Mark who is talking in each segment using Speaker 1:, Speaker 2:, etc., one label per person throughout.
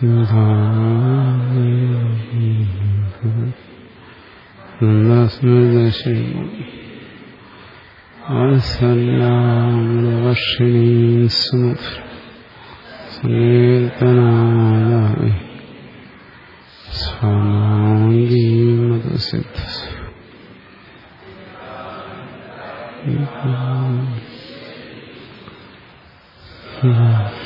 Speaker 1: സ്മൃതശീർഷണീ സംകീർത്തനായ സ്വാമാംഗീമതസിദ്ധ ഇത്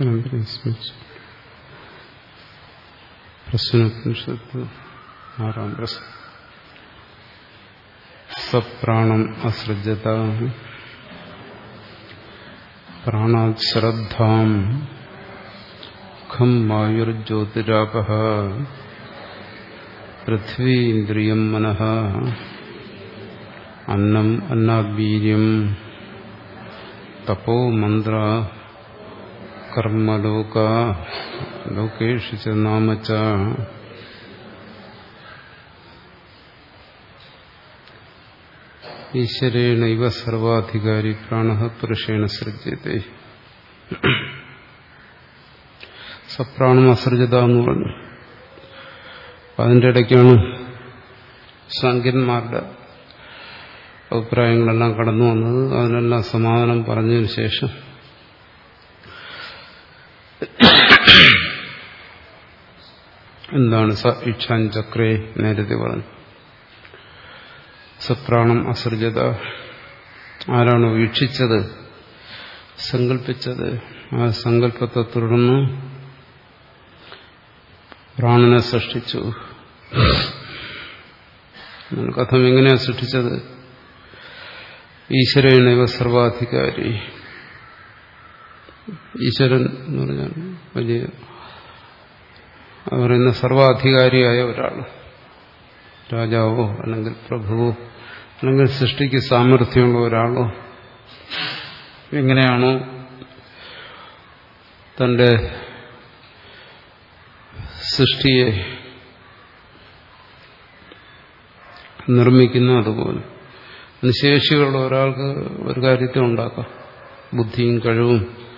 Speaker 1: പരമ്പരയെ സ്മരിച്ചു പ്രശ്നോപനിഷത്ത് ആറാം പ്രശ്നം സപ്രാണം അസൃജത. പ്രാണാത് ശ്രദ്ധാം ഖം വായുർജ്യോതിരാപ പൃഥ്വീന്ദ്രിയം മനഃ. അന്നം അന്നാബീര്യം തപോ മന്ത്ര ഈശ്വരേണ ഇവ സർവാധികാരി പ്രാണ പുരുഷേണ സൃജ്യത്തെ സപ്രാണം അസൃജത എന്ന് പറഞ്ഞു അതിന്റെ ഇടയ്ക്കാണ് സംഖ്യന്മാരുടെ അഭിപ്രായങ്ങളെല്ലാം കടന്നു വന്നത്. അതിനെല്ലാം സമാധാനം പറഞ്ഞതിന് ശേഷം എന്താണ് സ ഇച്ഛാൻ ചക്രേ നേരത്തെ പറഞ്ഞു. സപ്രാണം അസൃജത. ആരാണോ വീക്ഷിച്ചത് സങ്കല്പിച്ചത് ആ സങ്കല്പത്തെ തുടർന്ന് പ്രാണനെ സൃഷ്ടിച്ചു. കഥം എങ്ങനെയാ സൃഷ്ടിച്ചത്? ഈശ്വരനൈവ സർവാധികാരി. ഈശ്വരൻ എന്ന് പറഞ്ഞാൽ വലിയ പറയുന്ന സർവാധികാരിയായ ഒരാൾ രാജാവോ അല്ലെങ്കിൽ പ്രഭുവോ അല്ലെങ്കിൽ സൃഷ്ടിക്ക് സാമർഥ്യമുള്ള ഒരാളോ. എങ്ങനെയാണോ തന്റെ സൃഷ്ടിയെ നിർമ്മിക്കുന്നു അതുപോലെ. ശേഷിയുള്ള ഒരാൾക്ക് ഒരു കാര്യത്തെ ഉണ്ടാക്കാം. ബുദ്ധിയും കഴിവും.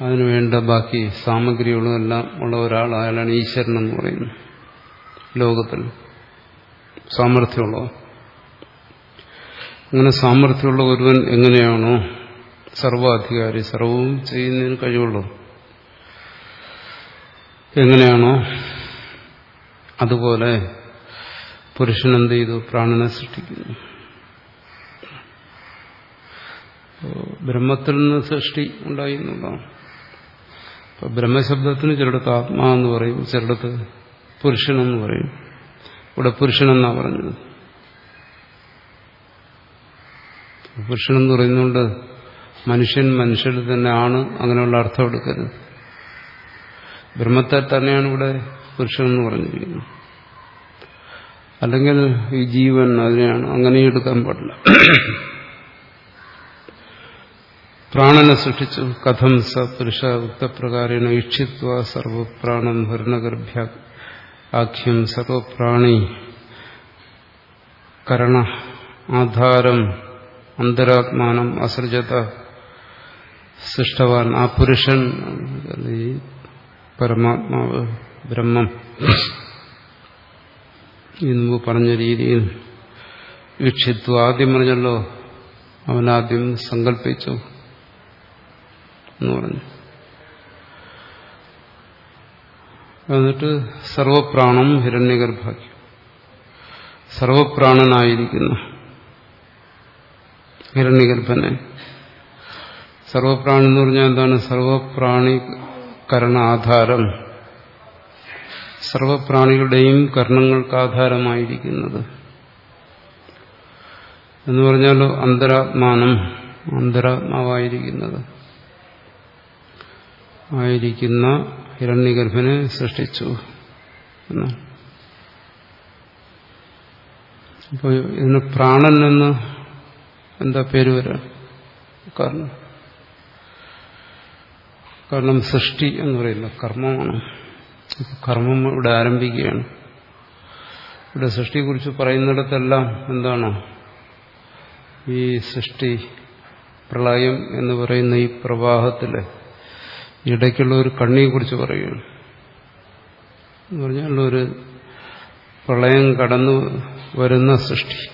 Speaker 1: അതിനുവേണ്ട ബാക്കി സാമഗ്രികളും എല്ലാം ഉള്ള ഒരാൾ അയാളാണ് ഈശ്വരൻ എന്ന് പറയുന്നത് ലോകത്തിൽ സാമർഥ്യമുള്ളവൻ. അങ്ങനെ സാമർഥ്യമുള്ള ഒരുവൻ എങ്ങനെയാണോ സർവാധികാരി സർവവും ചെയ്യുന്നതിന് കഴിവുള്ളൂ എങ്ങനെയാണോ അതുപോലെ പുരുഷൻ എന്ത് ചെയ്തു? പ്രാണനെ സൃഷ്ടിക്കുന്നു. ബ്രഹ്മത്തിൽ നിന്ന് സൃഷ്ടി ഉണ്ടായി എന്നുള്ളതാണ്. അപ്പൊ ബ്രഹ്മശബ്ദത്തിന് ചിലടത്ത് ആത്മാ എന്ന് പറയും ചിലടത്ത് പുരുഷനെന്ന് പറയും. ഇവിടെ പുരുഷനെന്നാ പറഞ്ഞത്. പുരുഷനെന്ന് പറയുന്നുണ്ട് മനുഷ്യൻ മനുഷ്യൻ തന്നെ ആണ് അങ്ങനെയുള്ള അർത്ഥം എടുക്കരുത്. ബ്രഹ്മത്തെ തന്നെയാണ് ഇവിടെ പുരുഷനെന്ന് പറഞ്ഞിരിക്കുന്നത്. അല്ലെങ്കിൽ ഈ ജീവൻ അതിനെയാണ് അങ്ങനെയും എടുക്കാൻ പാടില്ല. പ്രാണനെ സൃഷ്ടിച്ചു. കഥം സ പുരുഷ ഉക്തപ്രകാരേണ ഈക്ഷിത്വ സർവപ്രാണൻ ഭരണഗർഭ്യ ആഖ്യം സർവപ്രാണി കരണ ആധാരം അന്തരാത്മാനം അസൃജത സൃഷ്ടവാൻ ആ പുരുഷൻ പരമാത്മാവ് ബ്രഹ്മം. ഇന്ന് പറഞ്ഞ രീതിയിൽ വീക്ഷിത്വം ആദ്യം പറഞ്ഞല്ലോ. അവനാദ്യം സങ്കല്പിച്ചു എന്ന് പറഞ്ഞു. എന്നിട്ട് സർവപ്രാണം ഹിരണ്യഗർഭാക്കി. സർവപ്രാണനായിരിക്കുന്നു ഹിരണ്യഗർഭനെ. സർവപ്രാണൻ എന്ന് പറഞ്ഞാൽ എന്താണ്? സർവപ്രാണി കരണാധാരം സർവപ്രാണികളുടെയും കർണങ്ങൾക്ക് ആധാരമായിരിക്കുന്നത് എന്ന് പറഞ്ഞാലോ അന്തരാത്മാനം അന്തരാത്മാവായിരിക്കുന്നത്. ആയിരിക്കുന്ന ഹിരണ്യഗർഭനെ സൃഷ്ടിച്ചു എന്നാണ് അപ്പോൾ ഇതിന് പ്രാണൻ എന്ന് എന്താ പേര് വരാൻ കാരണം കാരണം സൃഷ്ടി എന്ന് പറയില്ല കർമ്മമാണ്. കർമ്മം ഇവിടെ ആരംഭിക്കുകയാണ്. ഇവിടെ സൃഷ്ടിയെക്കുറിച്ച് പറയുന്നിടത്തെല്ലാം എന്താണ്? ഈ സൃഷ്ടി പ്രളയം എന്ന് പറയുന്ന ഈ പ്രവാഹത്തിലെ ഇടയ്ക്കുള്ള ഒരു കണ്ണിയെക്കുറിച്ച് പറയുകയാണ്. എന്ന് പറഞ്ഞാൽ ഒരു പ്രളയം കടന്നു വരുന്ന സൃഷ്ടി.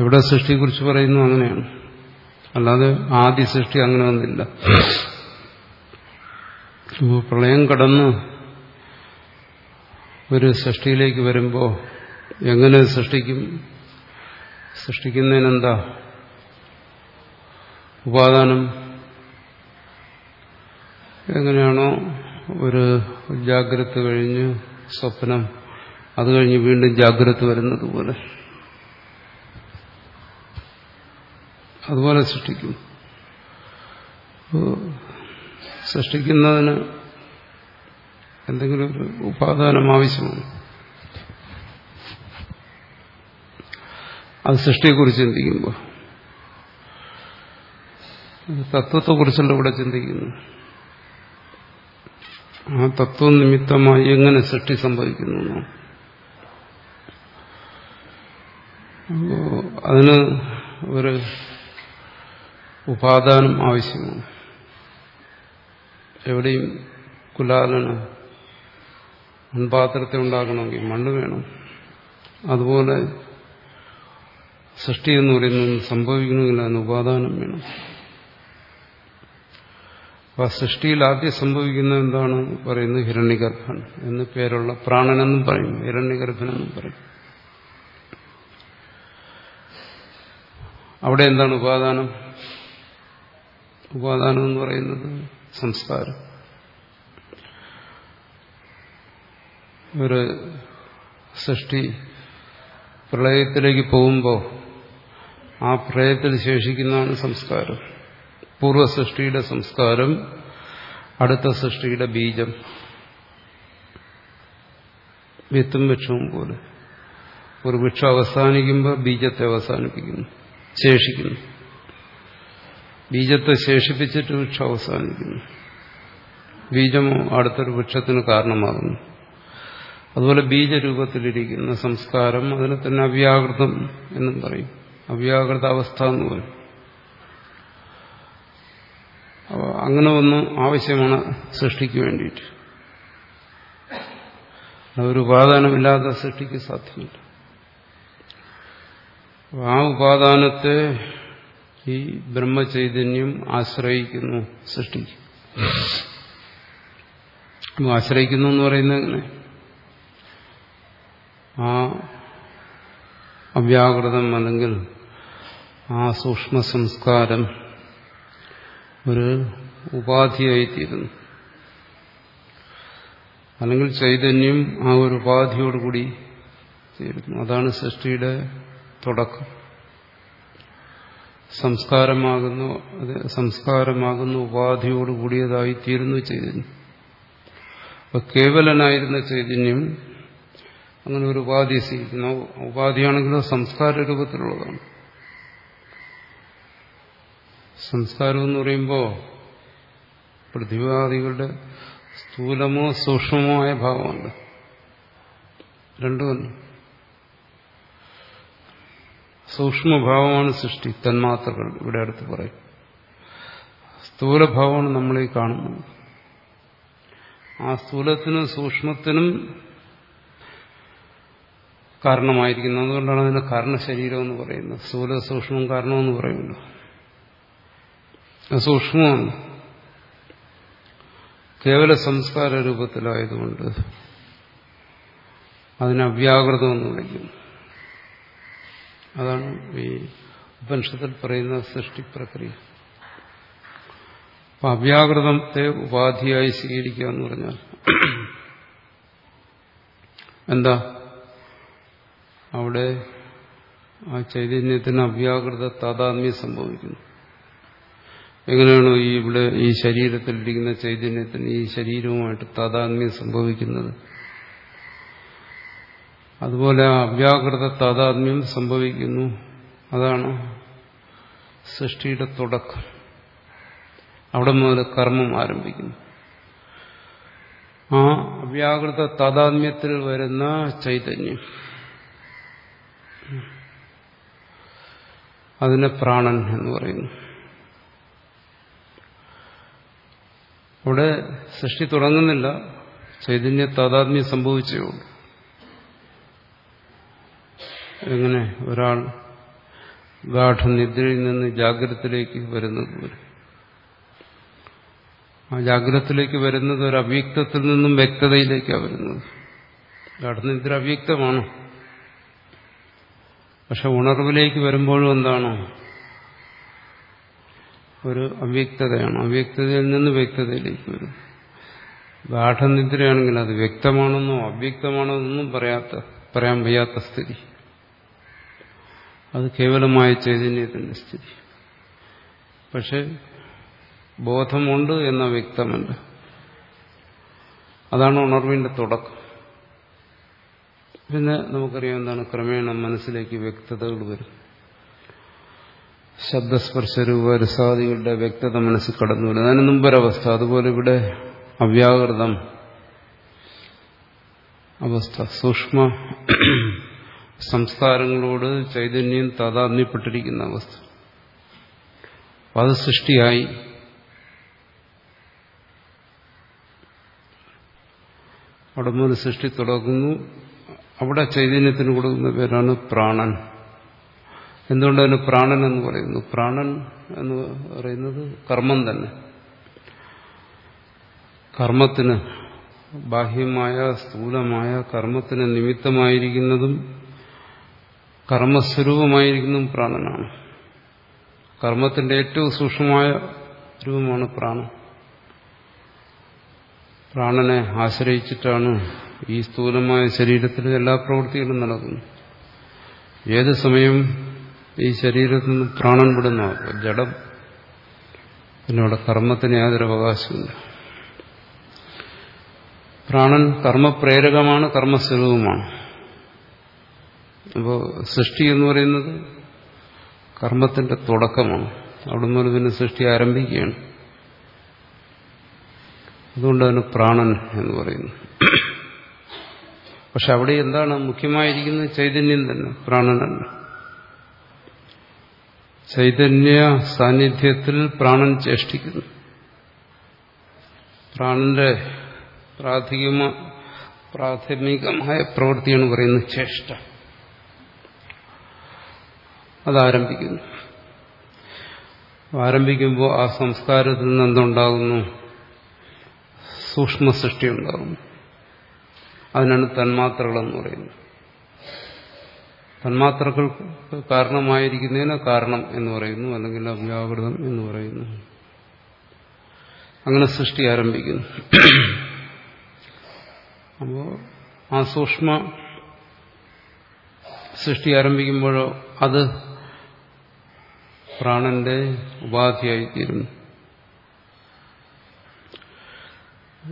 Speaker 1: എവിടെ സൃഷ്ടിയെക്കുറിച്ച് പറയുന്നു അങ്ങനെയാണ്. അല്ലാതെ ആദ്യ സൃഷ്ടി അങ്ങനെ ഒന്നില്ല പ്രളയം കടന്ന് ഒരു സൃഷ്ടിയിലേക്ക് വരുമ്പോൾ എങ്ങനെ സൃഷ്ടിക്കും? സൃഷ്ടിക്കുന്നതിനെന്താ? ഉപാദാനം എങ്ങനെയാണോ ഒരു ജാഗ്രത കഴിഞ്ഞ് സ്വപ്നം അത് കഴിഞ്ഞ് വീണ്ടും ജാഗ്രത വരുന്നത് പോലെ. അതുപോലെ സൃഷ്ടിക്കും. സൃഷ്ടിക്കുന്നതിന് എന്തെങ്കിലും ഒരു ഉപാദാനം ആവശ്യമാണ്. അത് സൃഷ്ടിയെക്കുറിച്ച് ചിന്തിക്കുമ്പോൾ തത്വത്തെക്കുറിച്ചല്ല ഇവിടെ ചിന്തിക്കുന്നു. ആ തത്വം നിമിത്തമായി എങ്ങനെ സൃഷ്ടി സംഭവിക്കുന്നു അതിന് ഒരു ഉപാദാനം ആവശ്യമാണ്. എവിടെയും കുലാലന് മൺപാത്രത്തെ ഉണ്ടാക്കണമെങ്കിൽ മണ്ണ് വേണം. അതുപോലെ സൃഷ്ടി എന്ന് പറയുന്നത് സംഭവിക്കണമെങ്കിൽ അതിന് ഉപാദാനം വേണം. അപ്പൊ സൃഷ്ടിയിൽ ആദ്യം സംഭവിക്കുന്ന എന്താണ്? പറയുന്നത് ഹിരണ്യഗർഭൻ എന്ന് പേരുള്ള പ്രാണനെന്നും പറയും ഹിരണ്യഗർഭനെന്നും പറയും. അവിടെ എന്താണ് ഉപാദാനം? ഉപാദാനം എന്ന് പറയുന്നത് സംസ്കാരം. ഒരു സൃഷ്ടി പ്രളയത്തിലേക്ക് പോകുമ്പോൾ ആ പ്രളയത്തിൽ ശേഷിക്കുന്നതാണ് സംസ്കാരം. പൂർവസൃഷ്ടിയുടെ സംസ്കാരം അടുത്ത സൃഷ്ടിയുടെ ബീജം വിത്തും വൃക്ഷവും പോലെ. ഒരു വൃക്ഷം അവസാനിക്കുമ്പോൾ ബീജത്തെ അവസാനിപ്പിക്കുന്നു ശേഷിക്കുന്നു. ബീജത്തെ ശേഷിപ്പിച്ചിട്ട് വൃക്ഷം അവസാനിക്കുന്നു. ബീജമോ അടുത്തൊരു വൃക്ഷത്തിന് കാരണമാകുന്നു. അതുപോലെ ബീജരൂപത്തിലിരിക്കുന്ന സംസ്കാരം അതിനെ തന്നെ അവ്യാകൃതം എന്നും പറയും. അവ്യാകൃത അവസ്ഥ എന്ന് പറയും. അങ്ങനെ ഒന്നും ആവശ്യമാണ് സൃഷ്ടിക്ക് വേണ്ടിയിട്ട്. ഒരു ഉപാദാനമില്ലാതെ സൃഷ്ടിക്ക് സാധ്യമല്ല ആ ഉപാദാനത്തെ ഈ ബ്രഹ്മചൈതന്യം ആശ്രയിക്കുന്നു സൃഷ്ടിക്ക്. ആശ്രയിക്കുന്നു എന്ന് പറയുന്നത് എങ്ങനെ? ആ അവ്യാകൃതം അല്ലെങ്കിൽ ആ സൂക്ഷ്മ സംസ്കാരം ഒരു ഉപാധിയായിത്തീരുന്നു. അല്ലെങ്കിൽ ചൈതന്യം ആ ഒരു ഉപാധിയോടുകൂടി തീരുന്നു. അതാണ് സൃഷ്ടിയുടെ തുടക്കം. സംസ്കാരമാകുന്ന സംസ്കാരമാകുന്ന ഉപാധിയോടുകൂടിയതായി തീരുന്നു ചൈതന്യം. അപ്പൊ കേവലനായിരുന്ന ചൈതന്യം അങ്ങനെ ഒരു ഉപാധി സ്വീകരിക്കുന്നു. ഉപാധിയാണെങ്കിലോ സംസ്കാര രൂപത്തിലുള്ളതാണ് സംസ്കാരം എന്ന് പറയുമ്പോൾ പ്രതിഭാദികളുടെ സ്ഥൂലമോ സൂക്ഷ്മമോ ആയ ഭാവമുണ്ട്. രണ്ടുമല്ല സൂക്ഷ്മഭാവമാണ് സൃഷ്ടി തന്മാത്രകൾ ഇവിടെ അടുത്ത് പറയും. സ്ഥൂലഭാവമാണ് നമ്മളീ കാണുന്നത്. ആ സ്ഥൂലത്തിനും സൂക്ഷ്മത്തിനും കാരണമായിരിക്കുന്നത്. അതുകൊണ്ടാണ് അതിന് കാരണശരീരം എന്ന് പറയുന്നത്. സ്ഥൂല സൂക്ഷ്മം കാരണമെന്ന് പറയുമല്ലോ. സൂക്ഷ്മമാണ് കേവല സംസ്കാര രൂപത്തിലായതുകൊണ്ട് അതിനെ എന്ന് വിളിക്കുന്നു. അതാണ് ഈ ഉപനിഷത്തിൽ പറയുന്ന സൃഷ്ടി പ്രക്രിയ. അപ്പൊ അവ്യാകൃതത്തെ ഉപാധിയായി സ്വീകരിക്കുക എന്ന് പറഞ്ഞാൽ എന്താ? അവിടെ ആ ചൈതന്യത്തിന് അവ്യാകൃത താതാത്മ്യം സംഭവിക്കുന്നു. എങ്ങനെയാണോ ഈ ഇവിടെ ഈ ശരീരത്തിലിരിക്കുന്ന ചൈതന്യത്തിന് ഈ ശരീരവുമായിട്ട് താതാത്മ്യം സംഭവിക്കുന്നത്? അതുപോലെ ആ അവ്യാകൃത താതാത്മ്യം സംഭവിക്കുന്നു. അതാണ് സൃഷ്ടിയുടെ തുടക്കം. അവിടെ മുതൽ കർമ്മം ആരംഭിക്കുന്നു. ആ അവ്യാകൃത താതാത്മ്യത്തിൽ വരുന്ന ചൈതന്യം. അതിനെ പ്രാണൻ എന്ന് പറയുന്നു. അവിടെ സൃഷ്ടി തുടങ്ങുന്നില്ല. ചൈതന്യ താതാത്മ്യം സംഭവിച്ചേ ഉള്ളൂ. എങ്ങനെ ഒരാൾ ഗാഠനിദ്രയിൽ നിന്ന് ജാഗ്രതത്തിലേക്ക് വരുന്നത് പോലെ ആ ജാഗ്രതത്തിലേക്ക് വരുന്നത് ഒരു അവ്യക്തത്തിൽ നിന്നും വ്യക്തതയിലേക്കാണ് വരുന്നത്. ഗാഠനിദ്ര അവ്യക്തമാണ്. പക്ഷെ ഉണർവിലേക്ക് വരുമ്പോഴും എന്താണ്? ഒരു അവ്യക്തതയാണ്. അവ്യക്തതയിൽ നിന്ന് വ്യക്തതയിലേക്ക് വരും. ഗാഠനിദ്രയാണെങ്കിൽ അത് വ്യക്തമാണെന്നോ അവ്യക്തമാണോ എന്നൊന്നും പറയാത്ത പറയാൻ വയ്യാത്ത സ്ഥിതി. അത് കേവലമായ ചൈതന്യത്തിന്റെ സ്ഥിതി. പക്ഷെ ബോധമുണ്ട് എന്ന വ്യക്തമുണ്ട്. അതാണ് ഉണർവിന്റെ തുടക്കം. പിന്നെ നമുക്കറിയാം എന്താണ് ക്രമേണ മനസ്സിലേക്ക് വ്യക്തതകൾ വരും. ശബ്ദസ്പർശരൂപ രസാദികളുടെ വ്യക്തത മനസ്സിൽ കടന്നു വരുന്നത് അതിന് മുമ്പൊരവസ്ഥ. അതുപോലെ ഇവിടെ അവ്യാകൃതം അവസ്ഥ. സൂക്ഷ്മ സംസ്കാരങ്ങളോട് ചൈതന്യം താതാത്മ്യപ്പെട്ടിരിക്കുന്ന അവസ്ഥ. അത് സൃഷ്ടിയായി. അവിടെ മുതൽ സൃഷ്ടി തുടങ്ങുന്നു. അവിടെ ചൈതന്യത്തിന് കൊടുക്കുന്ന പേരാണ് പ്രാണൻ. എന്തുകൊണ്ട് പ്രാണൻ എന്ന് പറയുന്നു? പ്രാണൻ എന്ന് പറയുന്നത് കർമ്മം തന്നെ. കർമ്മത്തിന് ബാഹ്യമായ സ്ഥൂലമായ കർമ്മത്തിന് നിമിത്തമായിരിക്കുന്നതും കർമ്മസ്വരൂപമായിരിക്കുന്നതും പ്രാണനാണ്. കർമ്മത്തിന്റെ ഏറ്റവും സൂക്ഷ്മമായ രൂപമാണ് പ്രാണൻ. പ്രാണനെ ആശ്രയിച്ചിട്ടാണ് ഈ സ്ഥൂലമായ ശരീരത്തിൽ എല്ലാ പ്രവൃത്തികളും നടക്കുന്നത്. ഏത് സമയം ഈ ശരീരത്തിൽ നിന്ന് പ്രാണൻ വിടുന്ന ജഡം പിന്നെ അവിടെ കർമ്മത്തിന് യാതൊരു അവകാശമില്ല പ്രാണൻ കർമ്മപ്രേരകമാണ് കർമ്മസ്വരൂപമാണ്. അപ്പോൾ സൃഷ്ടി എന്ന് പറയുന്നത് കർമ്മത്തിന്റെ തുടക്കമാണ്. അവിടെ നിന്ന് പിന്നെ സൃഷ്ടി ആരംഭിക്കുകയാണ്. അതുകൊണ്ട് അതിന് പ്രാണൻ എന്ന് പറയുന്നു. പക്ഷെ അവിടെ എന്താണ് മുഖ്യമായിരിക്കുന്നത്? ചൈതന്യം തന്നെ പ്രാണനല്ല. ചൈതന്യ സാന്നിധ്യത്തിൽ പ്രാണൻ ചേഷ്ടിക്കുന്നു. പ്രാണന്റെ പ്രാഥമിക പ്രാഥമികമായ പ്രവൃത്തിയാണ് പറയുന്നത് ചേഷ്ട. അതാരംഭിക്കുന്നു. ആരംഭിക്കുമ്പോൾ ആ സംസ്കാരത്തിൽ നിന്ന് എന്തുണ്ടാകുന്നു സൂക്ഷ്മ സൃഷ്ടി ഉണ്ടാകുന്നു. അതിനാണ് തന്മാത്രകളെന്ന് പറയുന്നത്. തന്മാത്രകൾക്ക് കാരണമായിരിക്കുന്നതിന് കാരണം എന്ന് പറയുന്നു അല്ലെങ്കിൽ അവ്യാകൃതം എന്ന് പറയുന്നു. അങ്ങനെ സൃഷ്ടി ആരംഭിക്കുന്നു. അപ്പോൾ ആ സൂക്ഷ്മ സൃഷ്ടി ആരംഭിക്കുമ്പോഴോ അത് പ്രാണന്റെ ഉപാധിയായിത്തീരുന്നു.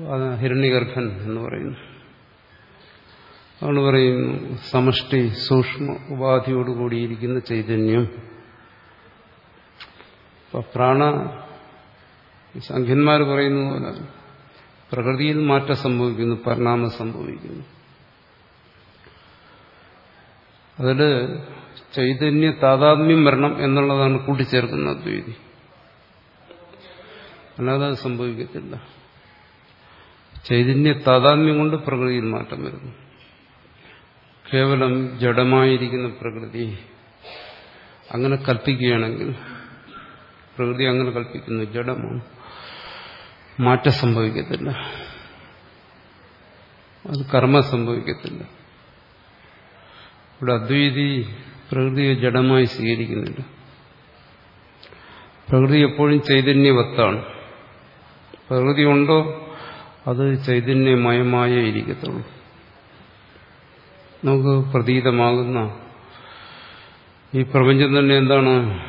Speaker 1: അത് ഹിരണ്യഗർഭൻ എന്ന് പറയുന്നു. അതുകൊണ്ട് പറയുന്നു സമഷ്ടി സൂക്ഷ്മ ഉപാധിയോടുകൂടിയിരിക്കുന്ന ചൈതന്യം. പ്രാണ സംഖ്യന്മാർ പറയുന്ന പോലെ പ്രകൃതിയിൽ മാറ്റം സംഭവിക്കുന്നു പരിണാമം സംഭവിക്കുന്നു. അതിൽ ചൈതന്യ താതാത്മ്യം വരണം എന്നുള്ളതാണ് കൂട്ടിച്ചേർക്കുന്ന അദ്വൈതി. അല്ലാതെ അത് സംഭവിക്കത്തില്ല. ചൈതന്യ താതാത്മ്യം കൊണ്ട് പ്രകൃതിയിൽ മാറ്റം വരുന്നു. കേവലം ജഡമായിരിക്കുന്ന പ്രകൃതി അങ്ങനെ കൽപ്പിക്കുകയാണെങ്കിൽ പ്രകൃതി അങ്ങനെ കൽപ്പിക്കുന്നു ജഡമാണ്. മാറ്റം സംഭവിക്കത്തില്ല. അത് കർമ്മ സംഭവിക്കത്തില്ല. ഇവിടെ അദ്വൈതി പ്രകൃതിയെ ജഡമായി സ്വീകരിക്കുന്നില്ല. പ്രകൃതി എപ്പോഴും ചൈതന്യവത്താണ്. പ്രകൃതി ഉണ്ടോ അത് ചൈതന്യമയമായേ ഇരിക്കത്തുള്ളൂ. നമുക്ക് പ്രതീതമാകുന്ന ഈ പ്രപഞ്ചം തന്നെ എന്താണ്?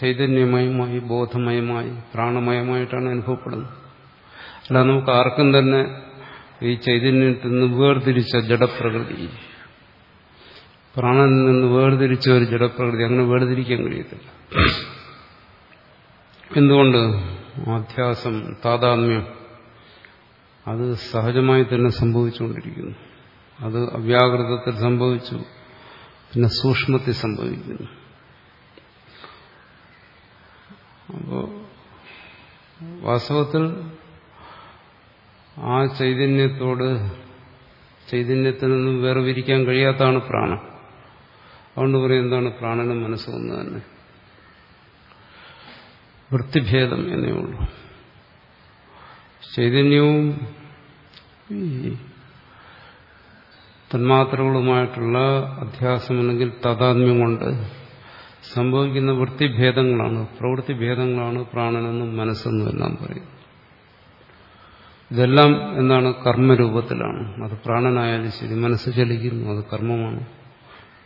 Speaker 1: ചൈതന്യമയമായി ബോധമയമായി പ്രാണമയമായിട്ടാണ് അനുഭവപ്പെടുന്നത്. അല്ല നമുക്ക് ആർക്കും തന്നെ ഈ ചൈതന്യത്തിൽ നിന്ന് വേർതിരിച്ച ജഡപ്രകൃതി പ്രാണനിൽ നിന്ന് വേർതിരിച്ച ഒരു ജഡപ്രകൃതി അങ്ങനെ വേർതിരിക്കാൻ കഴിയത്തില്ല. എന്തുകൊണ്ട്? ആധ്യാസം താതാത്മ്യം അത് സഹജമായി തന്നെ സംഭവിച്ചുകൊണ്ടിരിക്കുന്നു. അത് അവ്യാകൃതത്തിൽ സംഭവിച്ചു. പിന്നെ സൂക്ഷ്മത്തിൽ സംഭവിക്കുന്നു. അപ്പോൾ വാസ്തവത്തിൽ ആ ചൈതന്യത്തോട് ചൈതന്യത്തിൽ നിന്നും വേർതിരിക്കാൻ കഴിയാത്തതാണ് പ്രാണൻ. അതുകൊണ്ട് പറയും എന്താണ് പ്രാണനും ഒന്ന് തന്നെ. വൃത്തിഭേദം എന്നേ ഉള്ളൂ. ചൈതന്യവും തന്മാത്രകളുമായിട്ടുള്ള അധ്യാസം അല്ലെങ്കിൽ താതാത്മ്യം കൊണ്ട് സംഭവിക്കുന്ന വൃത്തിഭേദങ്ങളാണ് പ്രവൃത്തി ഭേദങ്ങളാണ് പ്രാണനെന്നും മനസ്സെന്നും എല്ലാം പറയും ഇതെല്ലാം എന്താണ്? കർമ്മരൂപത്തിലാണ്. അത് പ്രാണനായാലും ശരി മനസ്സ് ചലിക്കുന്നു അത് കർമ്മമാണ്.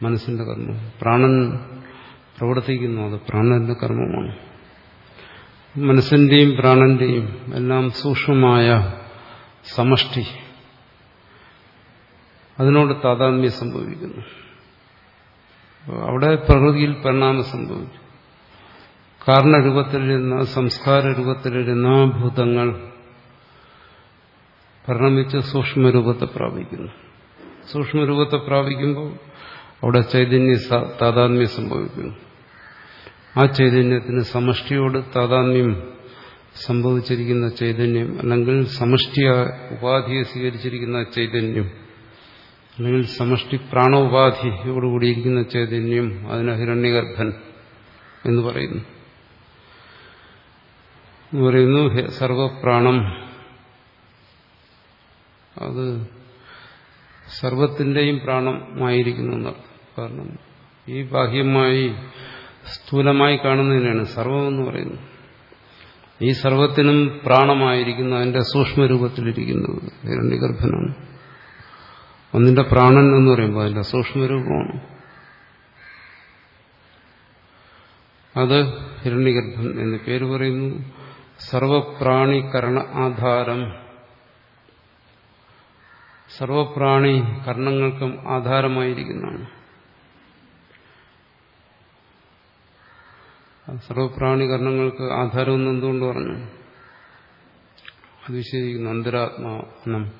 Speaker 1: മനസ്സിന്റെ കർമ്മം. പ്രാണൻ പ്രവർത്തിക്കുന്നു അത് പ്രാണന്റെ കർമ്മമാണ്. മനസ്സിന്റെയും പ്രാണന്റെയും എല്ലാം സൂക്ഷ്മമായ സമഷ്ടി അതിനോട് താതാത്മ്യം സംഭവിക്കുന്നു. അവിടെ പ്രകൃതിയിൽ പരിണാമം സംഭവിച്ചു. കാരണരൂപത്തിലിരുന്ന സംസ്കാര രൂപത്തിലിരുന്ന ഭൂതങ്ങൾ പരിണമിച്ച് സൂക്ഷ്മരൂപത്തെ പ്രാപിക്കുന്നു. സൂക്ഷ്മരൂപത്തെ പ്രാപിക്കുമ്പോൾ അവിടെ ചൈതന്യ താതാത്മ്യം സംഭവിക്കുന്നു. ആ ചൈതന്യത്തിന് സമഷ്ടിയോട് താതാത്മ്യം സംഭവിച്ചിരിക്കുന്ന ചൈതന്യം അല്ലെങ്കിൽ സമഷ്ടിയ ഉപാധിയെ സ്വീകരിച്ചിരിക്കുന്ന ചൈതന്യം അല്ലെങ്കിൽ സമഷ്ടി പ്രാണോപാധിയോടുകൂടിയിരിക്കുന്ന ചൈതന്യം അതിന് ഹിരണ്യഗർഭൻ എന്ന് പറയുന്നു. പറയുന്നു സർവപ്രാണം. അത് സർവത്തിന്റെയും പ്രാണമായിരിക്കുന്നു കാരണം ഈ ബാഹ്യമായി സ്ഥൂലമായി കാണുന്നതിനാണ് സർവമെന്ന് പറയുന്നത്. ഈ സർവത്തിനും പ്രാണമായിരിക്കുന്നു അതിന്റെ സൂക്ഷ്മരൂപത്തിലിരിക്കുന്നത് ഹിരണ്യഗർഭനാണ്. ഒന്നിന്റെ പ്രാണൻ എന്ന് പറയുമ്പോൾ അതിന്റെ സൂക്ഷ്മരൂപമാണ്. അത് ഹിരണ്യഗർഭൻ എന്ന് പേര് പറയുന്നു. സർവപ്രാണികരണ ആധാരം. സർവപ്രാണി കർണങ്ങൾക്കും ആധാരമായിരിക്കുന്നതാണ്. സർവപ്രാണി കർണങ്ങൾക്ക് ആധാരമെന്ന് എന്തുകൊണ്ട് പറഞ്ഞു? അത് വിശദീകരിക്കുന്നു. അന്തരാത്മാ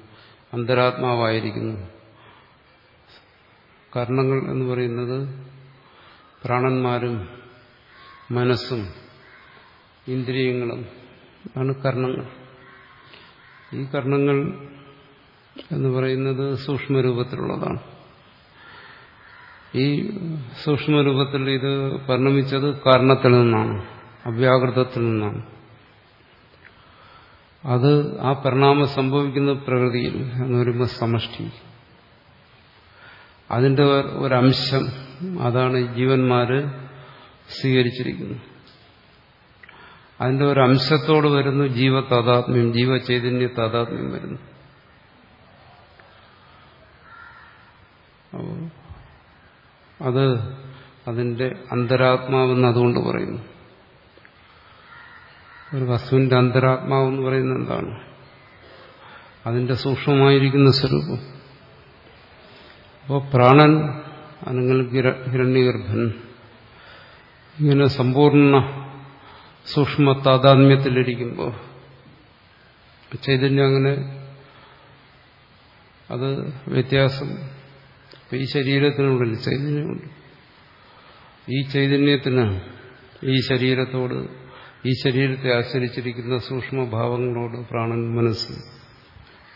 Speaker 1: അന്തരാത്മാവായിരിക്കുന്നു. കർണങ്ങൾ എന്ന് പറയുന്നത് പ്രാണന്മാരും മനസ്സും ഇന്ദ്രിയങ്ങളും ആണ് കർണങ്ങൾ. ഈ കർണങ്ങൾ എന്ന് പറയുന്നത് സൂക്ഷ്മരൂപത്തിലുള്ളതാണ്. ഈ സൂക്ഷ്മരൂപത്തിൽ ഇത് പരിണമിച്ചത് കാരണത്തിൽ നിന്നാണ് അവ്യാകൃതത്തിൽ നിന്നാണ്. അത് ആ പരിണാമം സംഭവിക്കുന്ന പ്രകൃതിയിൽ എന്ന് പറയുമ്പോൾ സമഷ്ടി. അതിന്റെ ഒരംശം അതാണ് ജീവന്മാർ സ്വീകരിച്ചിരിക്കുന്നത്. അതിന്റെ ഒരു വരുന്നു ജീവ ജീവചൈതന്യ താതാത്മ്യം വരുന്നു. അത് അതിന്റെ അന്തരാത്മാവെന്ന് അതുകൊണ്ട് പറയുന്നു. ഒരു വസ്തുവിന്റെ അന്തരാത്മാവെന്ന് പറയുന്നത് എന്താണ്? അതിന്റെ സൂക്ഷ്മമായിരിക്കുന്ന സ്വരൂപം. അപ്പോൾ പ്രാണൻ അല്ലെങ്കിൽ ഹിരണ്യഗർഭൻ ഇങ്ങനെ സമ്പൂർണ സൂക്ഷ്മ താതാത്മ്യത്തിലിരിക്കുമ്പോൾ ചൈതന്യം അങ്ങനെ അത് വ്യത്യാസം. ഈ ശരീരത്തിനുള്ളിൽ ചൈതന്യമുണ്ട്. ഈ ചൈതന്യത്തിന് ഈ ശരീരത്തോട് ഈ ശരീരത്തെ ആശ്രയിച്ചിരിക്കുന്ന സൂക്ഷ്മഭാവങ്ങളോട് പ്രാണൻ മനസ്സ്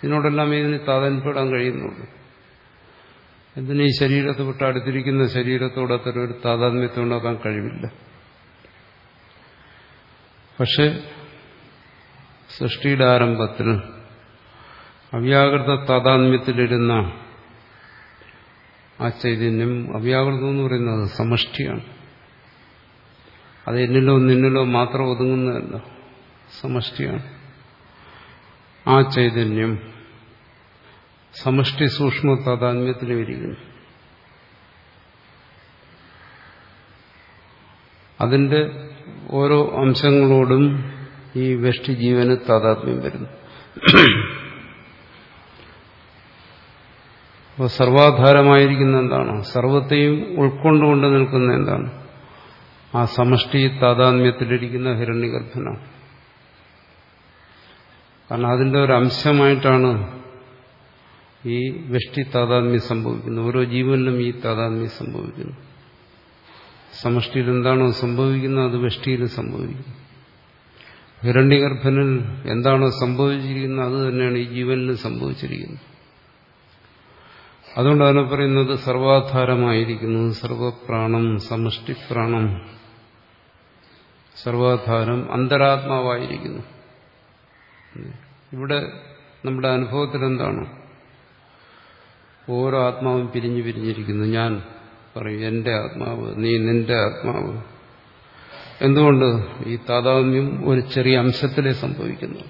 Speaker 1: ഇതിനോടെല്ലാം ഇതിന് താതാൻപ്പെടാൻ കഴിയുന്നുള്ളൂ. എന്തിനു ഈ ശരീരത്തെ വിട്ട് അടുത്തിരിക്കുന്ന ശരീരത്തോട് അത്ര ഒരു താതാത്മ്യത്തെ ഉണ്ടാക്കാൻ കഴിവില്ല. പക്ഷെ സൃഷ്ടിയുടെ ആരംഭത്തിൽ അവ്യാകൃത താതാത്മ്യത്തിലിരുന്ന ആ ചൈതന്യം അവ്യാകൃതം എന്ന് പറയുന്നത് സമഷ്ടിയാണ്. അത് എന്നിലോ നിന്നിലോ മാത്രം ഒതുങ്ങുന്നതല്ല സമഷ്ടിയാണ്. ആ ചൈതന്യം സമഷ്ടി സൂക്ഷ്മ താതാത്മ്യത്തിന് വരികയാണ്. അതിന്റെ ഓരോ അംശങ്ങളോടും ഈ വെഷ്ടി ജീവന് താതാത്മ്യം വരുന്നു. അപ്പോൾ സർവാധാരമായിരിക്കുന്ന എന്താണ്? സർവത്തെയും ഉൾക്കൊണ്ടുകൊണ്ട് നിൽക്കുന്ന എന്താണ്? ആ സമഷ്ടി താതാത്മ്യത്തിലിരിക്കുന്ന ഹിരണ്യഗർഭനാണ്. കാരണം അതിന്റെ ഒരു അംശമായിട്ടാണ് ഈ വൃഷ്ടി താതാത്മ്യം സംഭവിക്കുന്നു. ഓരോ ജീവനിലും ഈ താതാത്മ്യം സംഭവിക്കുന്നു. സമഷ്ടിയിൽ എന്താണോ സംഭവിക്കുന്നത് അത് വൃഷ്ടിയിൽ സംഭവിക്കുന്നു. ഹിരണ്യഗർഭനിൽ എന്താണോ സംഭവിച്ചിരിക്കുന്നത് അത് തന്നെയാണ് ഈ ജീവനിൽ സംഭവിച്ചിരിക്കുന്നത്. അതുകൊണ്ടാണ് പറയുന്നത് സർവാധാരമായിരിക്കുന്നു. സർവപ്രാണം സമഷ്ടിപ്രാണം സർവാധാരം അന്തരാത്മാവായിരിക്കുന്നു. ഇവിടെ നമ്മുടെ അനുഭവത്തിൽ എന്താണ് ഓരോ ആത്മാവും പിരിഞ്ഞു പിരിഞ്ഞിരിക്കുന്നു. ഞാൻ പറയും എന്റെ ആത്മാവ് നീ നിന്റെ ആത്മാവ്. എന്തുകൊണ്ട്? ഈ താതാത്മ്യം ഒരു ചെറിയ അംശത്തിലേ സംഭവിക്കുന്നു.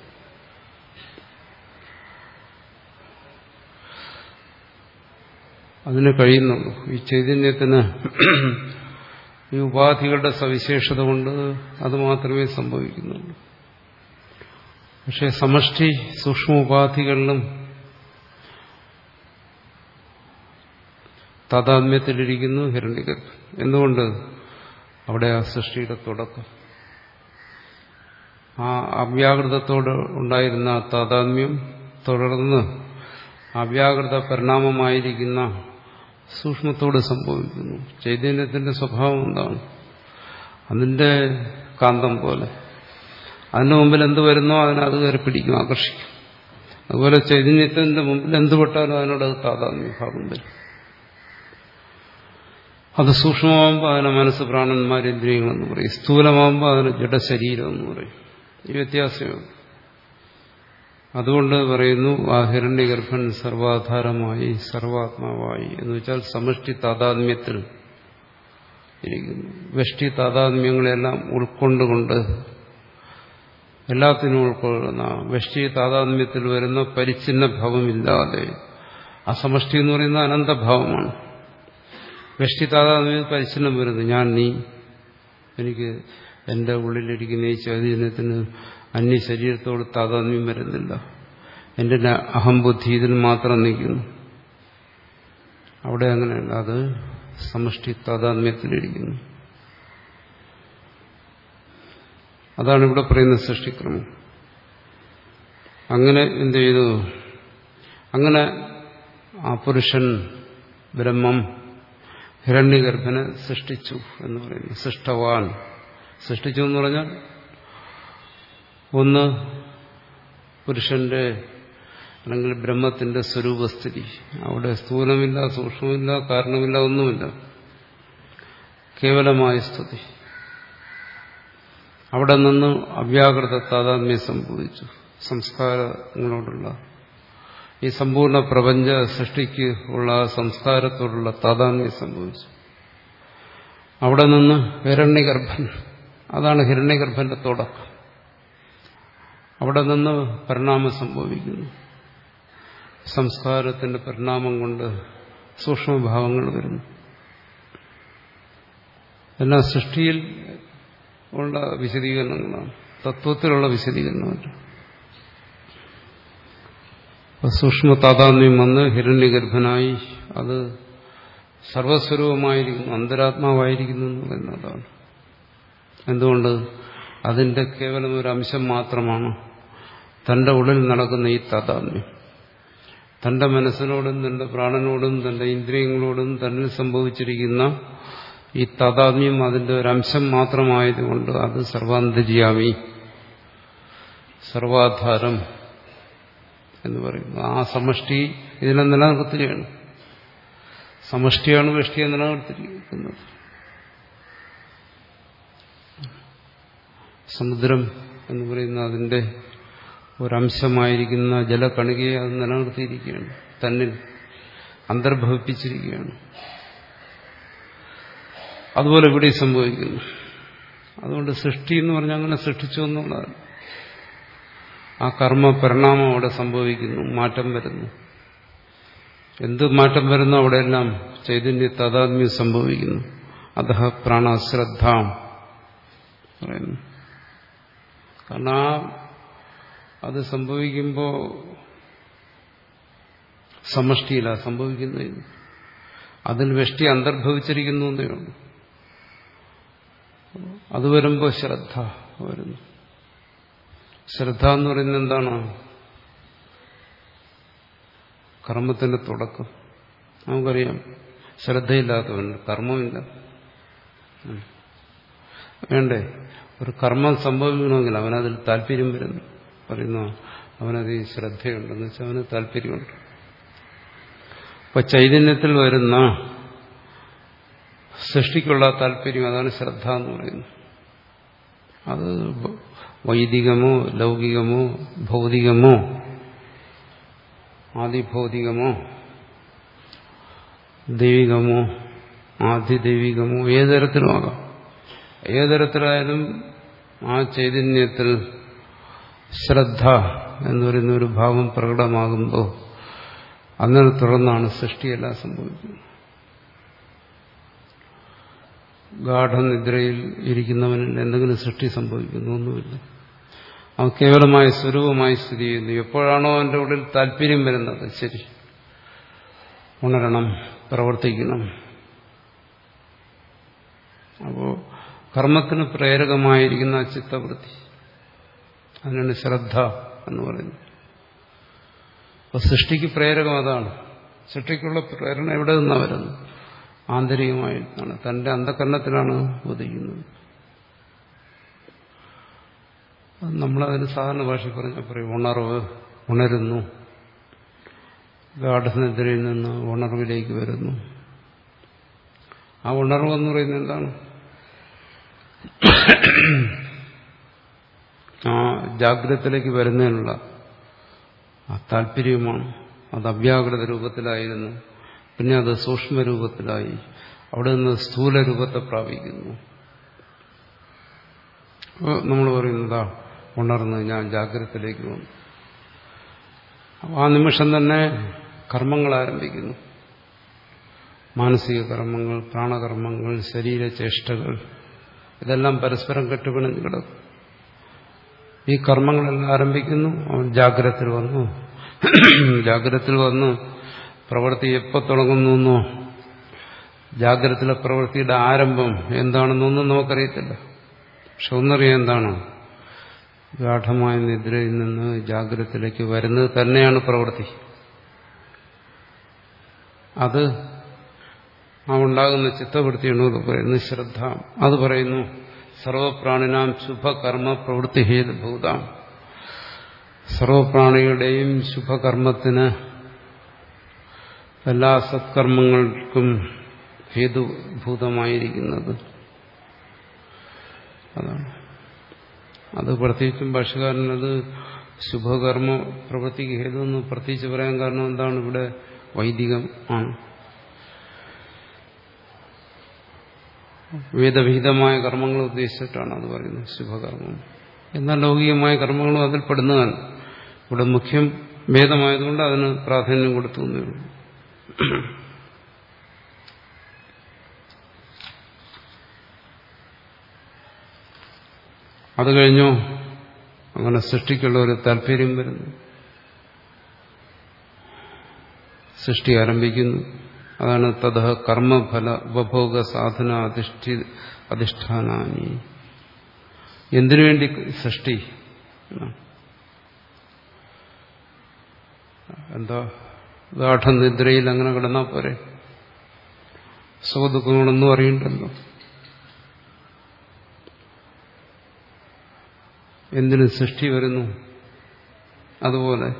Speaker 1: അതിന് കഴിയുന്നുള്ളൂ. ഈ ചൈതന്യത്തിന് ഈ ഉപാധികളുടെ സവിശേഷത കൊണ്ട് അത് മാത്രമേ സംഭവിക്കുന്നുള്ളൂ. പക്ഷെ സമഷ്ടി സൂക്ഷ്മ ഉപാധികളിലും താതാത്മ്യത്തിലിരിക്കുന്നു ഹിരണ്യഗർഭൻ എന്തുകൊണ്ട്? അവിടെ ആ സൃഷ്ടിയുടെ തുടക്കം. ആ അവ്യാകൃതത്തോട് ഉണ്ടായിരുന്ന താതാത്മ്യം തുടർന്ന് അവ്യാകൃത പരിണാമമായിരിക്കുന്ന സൂക്ഷ്മത്തോട് സംഭവിക്കുന്നു. ചൈതന്യത്തിന്റെ സ്വഭാവം എന്താണ്? അതിന്റെ കാന്തം പോലെ. അതിന്റെ മുമ്പിൽ എന്ത് വരുന്നോ അതിനെ അത് കയറി പിടിക്കും ആകർഷിക്കും. അതുപോലെ ചൈതന്യത്തിന്റെ മുമ്പിൽ എന്ത് പെട്ടാലും അതിനോട് അത് താതാത്മ്യ ഭാവം വരും. അത് സൂക്ഷ്മമാകുമ്പോൾ അതിനെ മനസ്സ് പ്രാണന്മാർ ഇന്ദ്രിയങ്ങളെന്ന് പറയും. സ്ഥൂലമാകുമ്പോൾ അതിന് ജഡശരീരം എന്ന് പറയും. ഈ വ്യത്യാസമാണ് അതുകൊണ്ട് പറയുന്നു ആ ഹിരണ്യഗർഭൻ സർവാധാരമായി സർവാത്മാവായി. എന്ന് വെച്ചാൽ സമഷ്ടി താതാത്മ്യത്തിൽ ഇരിക്കുന്നു. വെഷ്ടി താതാത്മ്യങ്ങളെല്ലാം ഉൾക്കൊണ്ടുകൊണ്ട് എല്ലാത്തിനും ഉൾക്കൊള്ളുന്ന വെഷ്ടി താതാത്മ്യത്തിൽ വരുന്ന പരിച്ഛിന്ന ഭാവമില്ലാതെ ആ സമഷ്ടി എന്ന് പറയുന്ന അനന്തഭാവമാണ്. വെഷ്ടി പരിശീലനം വരുന്നു ഞാൻ നീ എനിക്ക് എന്റെ ഉള്ളിലിരിക്കുന്ന ഈ ചൈതന്യത്തിന് അന്യ ശരീരത്തോട് താതാത്മ്യം വരുന്നില്ല. എന്റെ അഹംബുദ്ധി ഇതിൽ മാത്രം നിൽക്കുന്നു. അവിടെ അങ്ങനെയല്ല അത് സമഷ്ടി താതാത്മ്യത്തിലിരിക്കുന്നു. അതാണ് ഇവിടെ പറയുന്ന സൃഷ്ടിക്രമം. അങ്ങനെ എന്ത് ചെയ്തു? അങ്ങനെ ആ പുരുഷൻ ബ്രഹ്മം ഹിരണ്യഗർഭനെ സൃഷ്ടിച്ചു എന്ന് പറയുന്നു. സൃഷ്ടവാൻ. സൃഷ്ടിച്ചു എന്ന് പറഞ്ഞാൽ ഒന്ന് പുരുഷന്റെ അല്ലെങ്കിൽ ബ്രഹ്മത്തിന്റെ സ്വരൂപസ്ഥിതി അവിടെ സ്ഥൂലമില്ല സൂക്ഷ്മമില്ല കാരണമില്ല ഒന്നുമില്ല. കേവലമായ സ്തുതി. അവിടെ നിന്ന് അവ്യാകൃത താതാത്മ്യം സംഭവിച്ചു. സംസ്കാരങ്ങളോടുള്ള ഈ സമ്പൂർണ പ്രപഞ്ച സൃഷ്ടിക്ക് ഉള്ള സംസ്കാരത്തോടുള്ള താതാന്യം സംഭവിച്ചു. അവിടെ നിന്ന് ഹിരണ്യഗർഭൻ അതാണ് ഹിരണ്യഗർഭന്റെ തുടക്കം. അവിടെ നിന്ന് പരിണാമം സംഭവിക്കുന്നു. സംസ്കാരത്തിന്റെ പരിണാമം കൊണ്ട് സൂക്ഷ്മഭാവങ്ങൾ വരുന്നു. എല്ലാം സൃഷ്ടിയിൽ ഉള്ള വിശദീകരണങ്ങളാണ് തത്വത്തിലുള്ള വിശദീകരണമല്ല. സൂക്ഷ്മ താതാത്മ്യം വന്ന് ഹിരണ്യഗർഭനായി അത് സർവസ്വരൂപമായിരിക്കുന്നു അന്തരാത്മാവായിരിക്കുന്നു എന്നതാണ്. എന്തുകൊണ്ട്? അതിന്റെ കേവലം ഒരു അംശം മാത്രമാണ് തന്റെ ഉള്ളിൽ നടക്കുന്ന ഈ താതാത്മ്യം. തന്റെ മനസ്സിനോടും തന്റെ പ്രാണനോടും തന്റെ ഇന്ദ്രിയങ്ങളോടും തന്നിൽ സംഭവിച്ചിരിക്കുന്ന ഈ താതാത്മ്യം അതിന്റെ ഒരു അംശം മാത്രമായതുകൊണ്ട് അത് സർവാന്തര്യാമി സർവാധാരം എന്ന് പറയും. ആ സമഷ്ടി ഇതിനെ നിലനിർത്തുകയാണ്. സമഷ്ടിയാണ് വൃഷ്ടിയെ നിലനിർത്തിയിരിക്കുന്നത്. സമുദ്രം എന്ന് പറയുന്ന അതിന്റെ ഒരംശമായിരിക്കുന്ന ജലകണികയെ അത് നിലനിർത്തിയിരിക്കുകയാണ്. തന്നിൽ അന്തർഭവിപ്പിച്ചിരിക്കുകയാണ്. അതുപോലെ ഇവിടെ സംഭവിക്കുന്നു. അതുകൊണ്ട് സൃഷ്ടി എന്ന് പറഞ്ഞാൽ അങ്ങനെ സൃഷ്ടിച്ചു എന്നുള്ളതാണ് ആ കർമ്മ പരിണാമം അവിടെ സംഭവിക്കുന്നു മാറ്റം വരുന്നു. എന്ത് മാറ്റം വരുന്നു അവിടെയെല്ലാം? ചൈതന്യ താതാത്മ്യം സംഭവിക്കുന്നു. അത പ്രാണശ്രദ്ധ പറയുന്നു. കാരണം ആ അത് സംഭവിക്കുമ്പോൾ സമഷ്ടിയില്ല സംഭവിക്കുന്നത് അതിൽ വെഷ്ടി അന്തർഭവിച്ചിരിക്കുന്നു എന്നേ ഉള്ളൂ. അത് വരുമ്പോൾ ശ്രദ്ധ വരുന്നു. ശ്രദ്ധ എന്ന് പറയുന്നത് എന്താണ്? കർമ്മത്തിന്റെ തുടക്കം. നമുക്കറിയാം ശ്രദ്ധയില്ലാത്തവൻ കർമ്മമില്ല. വേണ്ടേ? ഒരു കർമ്മം സംഭവിക്കണമെങ്കിൽ അവനതിൽ താല്പര്യം വരുന്നു. പറയുന്നു അവനത് ശ്രദ്ധയുണ്ടെന്ന് വെച്ചാൽ അവന് താല്പര്യമുണ്ട്. അപ്പൊ ചൈതന്യത്തിൽ വരുന്ന സൃഷ്ടിക്കുള്ള താല്പര്യം അതാണ് ശ്രദ്ധ എന്ന് പറയുന്നത്. അത് വൈദികമോ ലൗകികമോ ഭൗതികമോ ആദിഭൗതികമോ ദൈവികമോ ആദിദൈവികമോ ഏതരത്തിലുമാകാം. ഏതരത്തിലായാലും ആ ചൈതന്യത്തിൽ ശ്രദ്ധ എന്ന് പറയുന്ന ഒരു ഭാവം പ്രകടമാകുമ്പോൾ അന്നേരം തുടർന്നാണ് സൃഷ്ടിയെല്ലാം സംഭവിക്കുന്നത്. ഗാഠനിദ്രയിൽ ഇരിക്കുന്നവനിൽ എന്തെങ്കിലും സൃഷ്ടി സംഭവിക്കുന്നു ഒന്നുമില്ല. അവൻ കേവലമായ സ്വരൂപമായി സ്ഥിതി ചെയ്യുന്നു. എപ്പോഴാണോ അവന്റെ ഉള്ളിൽ താല്പര്യം വരുന്നത്? ശരി. ഉണരണം പ്രവർത്തിക്കണം. അപ്പോൾ കർമ്മത്തിന് പ്രേരകമായിരിക്കുന്ന ചിത്തവൃത്തി. അതിനാണ് ശ്രദ്ധ എന്ന് പറയുന്നത്. അപ്പൊ സൃഷ്ടിക്ക് പ്രേരകം അതാണ്. സൃഷ്ടിക്കുള്ള പ്രേരണ എവിടെ നിന്നാണ് വരുന്നത്? ആന്തരികമായിട്ടാണ് തന്റെ അന്ധകരണത്തിലാണ് ഉദിക്കുന്നത്. നമ്മളതിന് സാധാരണ ഭാഷ പറഞ്ഞാൽ പറയും ഉണർവ് ഉണരുന്നു. ഗാഠനിദ്രയിൽ നിന്ന് ഉണർവിലേക്ക് വരുന്നു. ആ ഉണർവ് എന്ന് പറയുന്നത് എന്താണ്? ആ ജാഗ്രതത്തിലേക്ക് വരുന്നതിനുള്ള ആ താല്പര്യമാണ്. അത് അവ്യാകൃത രൂപത്തിലായിരുന്നു. പിന്നെ അത് സൂക്ഷ്മരൂപത്തിലായി. അവിടെ നിന്ന് സ്ഥൂല രൂപത്തെ പ്രാപിക്കുന്നു നമ്മൾ പറയുന്നതാ ഉണർന്ന് ഞാൻ ജാഗ്രതത്തിലേക്ക് വന്നു. ആ നിമിഷം തന്നെ കർമ്മങ്ങൾ ആരംഭിക്കുന്നു. മാനസിക കർമ്മങ്ങൾ പ്രാണകർമ്മങ്ങൾ ശരീരചേഷ്ടകൾ ഇതെല്ലാം പരസ്പരം കെട്ടുപിണഞ്ഞ് കിടക്കും. ഈ കർമ്മങ്ങളെല്ലാം ആരംഭിക്കുന്നു. അവൻ ജാഗ്രതത്തിൽ വന്നു. ജാഗ്രതത്തിൽ വന്ന്. പ്രവൃത്തി എപ്പോൾ തുടങ്ങുന്നു ജാഗ്രതത്തിലെ പ്രവൃത്തിയുടെ ആരംഭം എന്താണെന്നൊന്നും നമുക്കറിയത്തില്ല. പക്ഷെ ഒന്നറിയാം എന്താണ്? ഗാഠമായ നിദ്രയിൽ നിന്ന് ജാഗ്രതത്തിലേക്ക് വരുന്നത് തന്നെയാണ് പ്രവൃത്തി. അത് ആ ഉണ്ടാകുന്ന ചിത്തവൃത്തിയാണ് ഇത് പറയുന്നത് ശ്രദ്ധ. അത് പറയുന്നു സർവപ്രാണിനാം ശുഭകർമ്മ പ്രവൃത്തി ഹേതുഭൂതാം സർവപ്രാണിയുടെയും ശുഭകർമ്മത്തിന് എല്ലാ സത്കർമ്മങ്ങൾക്കും ഹേതുഭൂതമായിരിക്കുന്നത്. അതാണ്. അത് പ്രത്യേകിച്ചും ഭാഷകാരനത് ശുഭകർമ്മ പ്രവൃത്തിക്ക് ഹേതു എന്ന് പ്രത്യേകിച്ച് പറയാൻ കാരണം എന്താണ് ഇവിടെ വൈദികം ആണ്. വേദവിഹിതമായ കർമ്മങ്ങൾ ഉദ്ദേശിച്ചിട്ടാണ് അത് പറയുന്നത് ശുഭകർമ്മം. എന്നാൽ ലൗകികമായ കർമ്മങ്ങളും അതിൽ പെടുന്നതാണ് ഇവിടെ മുഖ്യം വേദമായതുകൊണ്ട് അതിന് പ്രാധാന്യം കൊടുത്തു അത് കഴിഞ്ഞു അങ്ങനെ സൃഷ്ടിക്കുള്ള ഒരു താല്പര്യം വരുന്നു. സൃഷ്ടി ആരംഭിക്കുന്നു. അതാണ് തഥ കർമ്മഫല ഉപഭോഗ സാധന അധിഷ്ഠി അധിഷ്ഠാനാനി. എന്തിനു വേണ്ടി സൃഷ്ടി? എന്താ? ഗാഠനിദ്രയിൽ അങ്ങനെ കിടന്നാൽ പോരെ? സുഖദുഃഖങ്ങളൊന്നും അറിയണ്ടല്ലോ. എന്തിനു സൃഷ്ടി വരുന്നു? അതുപോലെ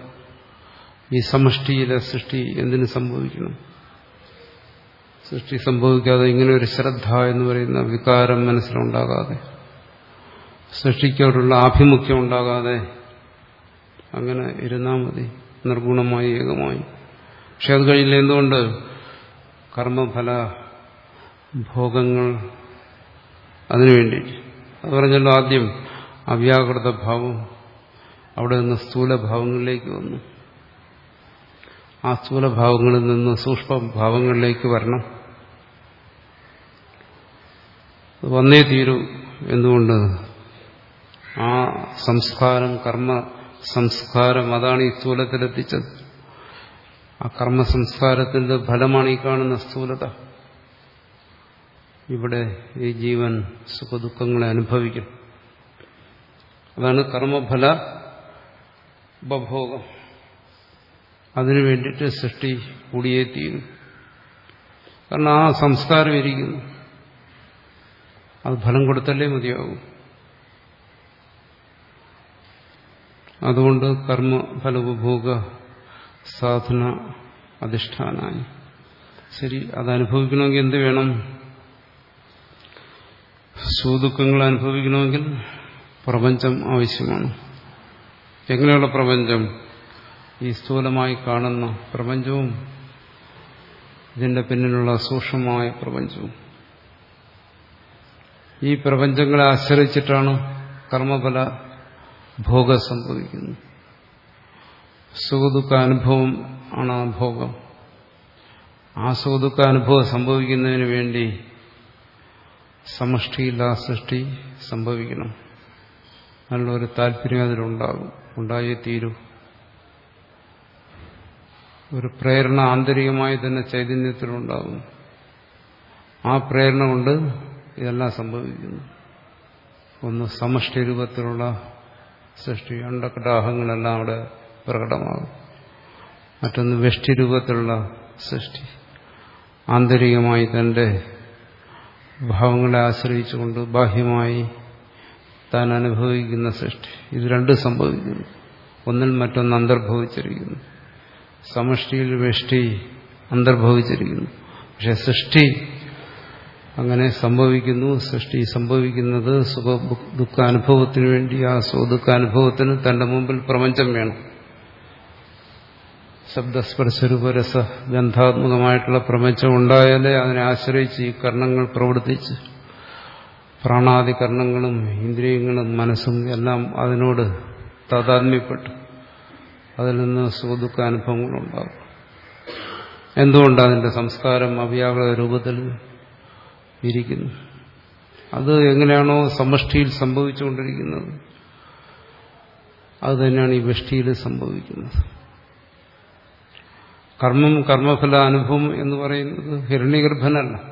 Speaker 1: ഈ സമഷ്ടിയിലെ സൃഷ്ടി എന്തിനു സംഭവിക്കണം? സൃഷ്ടി സംഭവിക്കാതെ ഇങ്ങനെ ഒരു ശ്രദ്ധ എന്ന് പറയുന്ന വികാരം മനസ്സിലുണ്ടാകാതെ സൃഷ്ടിക്കോടുള്ള ആഭിമുഖ്യം ഉണ്ടാകാതെ അങ്ങനെ ഇരുന്നാൽ മതി നിർഗുണമായി ഏകമായി. പക്ഷെ അത് കഴിയില്ല. എന്തുകൊണ്ട്? കർമ്മഫല ഭോഗങ്ങൾ അതിനുവേണ്ടി അത് പറഞ്ഞല്ലോ ആദ്യം അവ്യാകൃത ഭാവം അവിടെ നിന്ന് സ്ഥൂലഭാവങ്ങളിലേക്ക് വന്നു. ആ സ്ഥൂലഭാവങ്ങളിൽ നിന്ന് സൂക്ഷ്മഭാവങ്ങളിലേക്ക് വരണം. വന്നേ തീരൂ എന്തുകൊണ്ട്? ആ സംസ്കാരം കർമ്മ സംസ്കാരം അതാണ് ഈ സ്ഥൂലത്തിലെത്തിച്ചത്. ആ കർമ്മ സംസ്കാരത്തിന്റെ ഫലമാണ് ഈ കാണുന്ന സ്ഥൂലത. ഇവിടെ ഈ ജീവൻ സുഖദുഃഖങ്ങളെ അനുഭവിക്കും. അതാണ് കർമ്മഫല ഉപഭോഗം. അതിനു വേണ്ടിയിട്ട് സൃഷ്ടി കൂടിയേ തീരും കാരണം ആ സംസ്കാരം ഇരിക്കുന്നു. അത് ഫലം കൊടുത്തല്ലേ മതിയാകും അതുകൊണ്ട് കർമ്മഫല ഉപഭോഗ സാധന അധിഷ്ഠാനായി. ശരി അതനുഭവിക്കണമെങ്കിൽ എന്ത് വേണം? സുദുഃഖങ്ങൾ അനുഭവിക്കണമെങ്കിൽ പ്രപഞ്ചം ആവശ്യമാണ്. എങ്ങനെയുള്ള പ്രപഞ്ചം? ഈ സ്ഥൂലമായി കാണുന്ന പ്രപഞ്ചവും ഇതിന്റെ പിന്നിലുള്ള സൂക്ഷ്മമായ പ്രപഞ്ചവും. ഈ പ്രപഞ്ചങ്ങളെ ആശ്രയിച്ചിട്ടാണ് കർമ്മഫല ഭോഗം സംഭവിക്കുന്നത്. സുഖദുഃഖ അനുഭവം ആണ് ആ ഭോഗം. ആ സുഖദുഃഖ അനുഭവം സംഭവിക്കുന്നതിന് വേണ്ടി സമഷ്ടിയില്ല സൃഷ്ടി സംഭവിക്കണം. നല്ലൊരു താല്പര്യം അതിലുണ്ടാകും. ഉണ്ടായേ തീരൂ ഒരു പ്രേരണ ആന്തരികമായി തന്നെ ചൈതന്യത്തിലുണ്ടാകും. ആ പ്രേരണ കൊണ്ട് ഇതെല്ലാം സംഭവിക്കുന്നു. ഒന്ന് സമഷ്ടി രൂപത്തിലുള്ള സൃഷ്ടി. അണ്ടക്കടാഹങ്ങളെല്ലാം അവിടെ പ്രകടമാകും. മറ്റൊന്ന് വെഷ്ടി രൂപത്തിലുള്ള സൃഷ്ടി. ആന്തരികമായി തന്റെ ഭാവങ്ങളെ ആശ്രയിച്ചുകൊണ്ട് ബാഹ്യമായി താൻ അനുഭവിക്കുന്ന സൃഷ്ടി. ഇത് രണ്ടും സംഭവിക്കുന്നു. ഒന്നിൽ മറ്റൊന്ന് അന്തർഭവിച്ചിരിക്കുന്നു. സമഷ്ടിയിൽ വെഷ്ടി അന്തർഭവിച്ചിരിക്കുന്നു. പക്ഷെ സൃഷ്ടി അങ്ങനെ സംഭവിക്കുന്നു. സൃഷ്ടി സംഭവിക്കുന്നത് സുഖ ദുഃഖാനുഭവത്തിന് വേണ്ടി ആ സുഖ ദുഃഖാനുഭവത്തിന് തന്റെ മുമ്പിൽ പ്രപഞ്ചം വേണം. ശബ്ദസ്പർശരൂപരസ ഗന്ധാത്മകമായിട്ടുള്ള പ്രപഞ്ചം ഉണ്ടായാലേ അതിനെ ആശ്രയിച്ച് ഈ കർണങ്ങൾ പ്രവർത്തിച്ച് പ്രാണാദി കർണങ്ങളും ഇന്ദ്രിയങ്ങളും മനസ്സും എല്ലാം അതിനോട് താതാത്മ്യപ്പെട്ടു അതിൽ നിന്ന് സുഖദുഃഖാനുഭവങ്ങളുണ്ടാകും. എന്തുകൊണ്ട് അതിന്റെ സംസ്കാരം അവ്യാകൃത രൂപത്തിൽ ഇരിക്കുന്നു? അത് എങ്ങനെയാണോ സമഷ്ടിയിൽ സംഭവിച്ചുകൊണ്ടിരിക്കുന്നത്. അത് തന്നെയാണ് ഈ വൃഷ്ടിയിൽ സംഭവിക്കുന്നത്. കർമ്മം കർമ്മഫല അനുഭവം എന്ന് പറയുന്നത് ഹിരണ്യഗർഭനല്ല.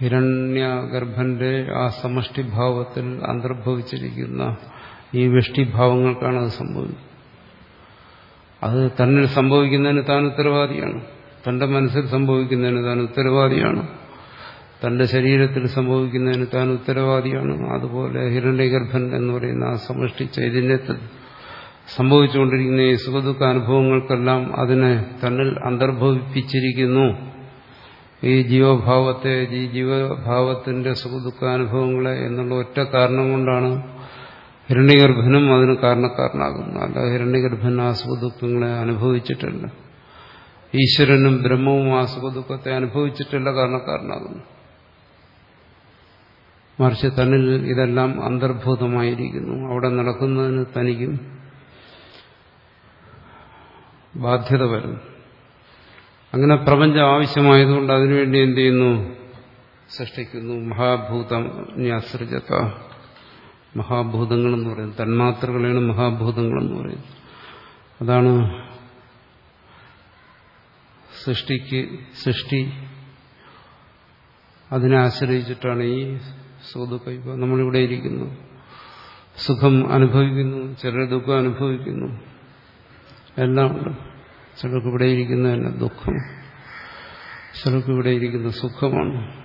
Speaker 1: ഹിരണ്യഗർഭന്റെ ആ സമഷ്ടിഭാവത്തിൽ അന്തർഭവിച്ചിരിക്കുന്ന ഈ വൃഷ്ടിഭാവങ്ങൾക്കാണ് അത് സംഭവിക്കുന്നത്. അത് തന്നിൽ സംഭവിക്കുന്നതിന് താൻ ഉത്തരവാദിയാണ്. തന്റെ മനസ്സിൽ സംഭവിക്കുന്നതിന് താൻ ഉത്തരവാദിയാണ്. തന്റെ ശരീരത്തിൽ സംഭവിക്കുന്നതിന് താൻ ഉത്തരവാദിയാണ്. അതുപോലെ ഹിരണ്യഗർഭൻ എന്ന് പറയുന്ന ആ സമഷ്ടി ചൈതന്യത്തിൽ സംഭവിച്ചുകൊണ്ടിരിക്കുന്ന ഈ സുഖദുഃഖ അനുഭവങ്ങൾക്കെല്ലാം അതിനെ തന്നിൽ അന്തർഭവിപ്പിച്ചിരിക്കുന്നു. ഈ ജീവഭാവത്തെ ഈ ജീവഭാവത്തിന്റെ സുഖദുഃഖാനുഭവങ്ങളെ എന്നുള്ള ഒറ്റ കാരണം കൊണ്ടാണ് ഹിരണ്യഗർഭനും അതിന് കാരണക്കാരനാകുന്നത്. അല്ല ഹിരണ്യഗർഭൻ ആ സുഖദുഃഖങ്ങളെ അനുഭവിച്ചിട്ടില്ല. ഈശ്വരനും ബ്രഹ്മവും ആ സുഖദുഃഖത്തെ അനുഭവിച്ചിട്ടില്ല കാരണക്കാരനാകുന്നു. മറിച്ച് തന്നിൽ ഇതെല്ലാം അന്തർഭൂതമായിരിക്കുന്നു. അവിടെ നടക്കുന്നതിന് തനിക്കും ബാധ്യത വരുന്നു അങ്ങനെ പ്രപഞ്ചം ആവശ്യമായതുകൊണ്ട് അതിനുവേണ്ടി എന്ത് ചെയ്യുന്നു? സൃഷ്ടിക്കുന്നു. മഹാഭൂതം ആശ്രജത മഹാഭൂതങ്ങളെന്ന് പറയുന്നത് തന്മാത്രകളെയാണ് മഹാഭൂതങ്ങളെന്ന് പറയുന്നത്. അതാണ് സൃഷ്ടിക്ക് സൃഷ്ടി അതിനെ ആശ്രയിച്ചിട്ടാണ് ഈ ഇപ്പോൾ നമ്മളിവിടെ ഇരിക്കുന്നു. സുഖം അനുഭവിക്കുന്നു. ചിലർ ദുഃഖം അനുഭവിക്കുന്നു. എല്ലാം ഉണ്ട്. ചിലർക്ക് ഇവിടെ ഇരിക്കുന്നതല്ല ദുഃഖം. ചിലർക്ക് ഇവിടെ ഇരിക്കുന്ന സുഖമാണ്.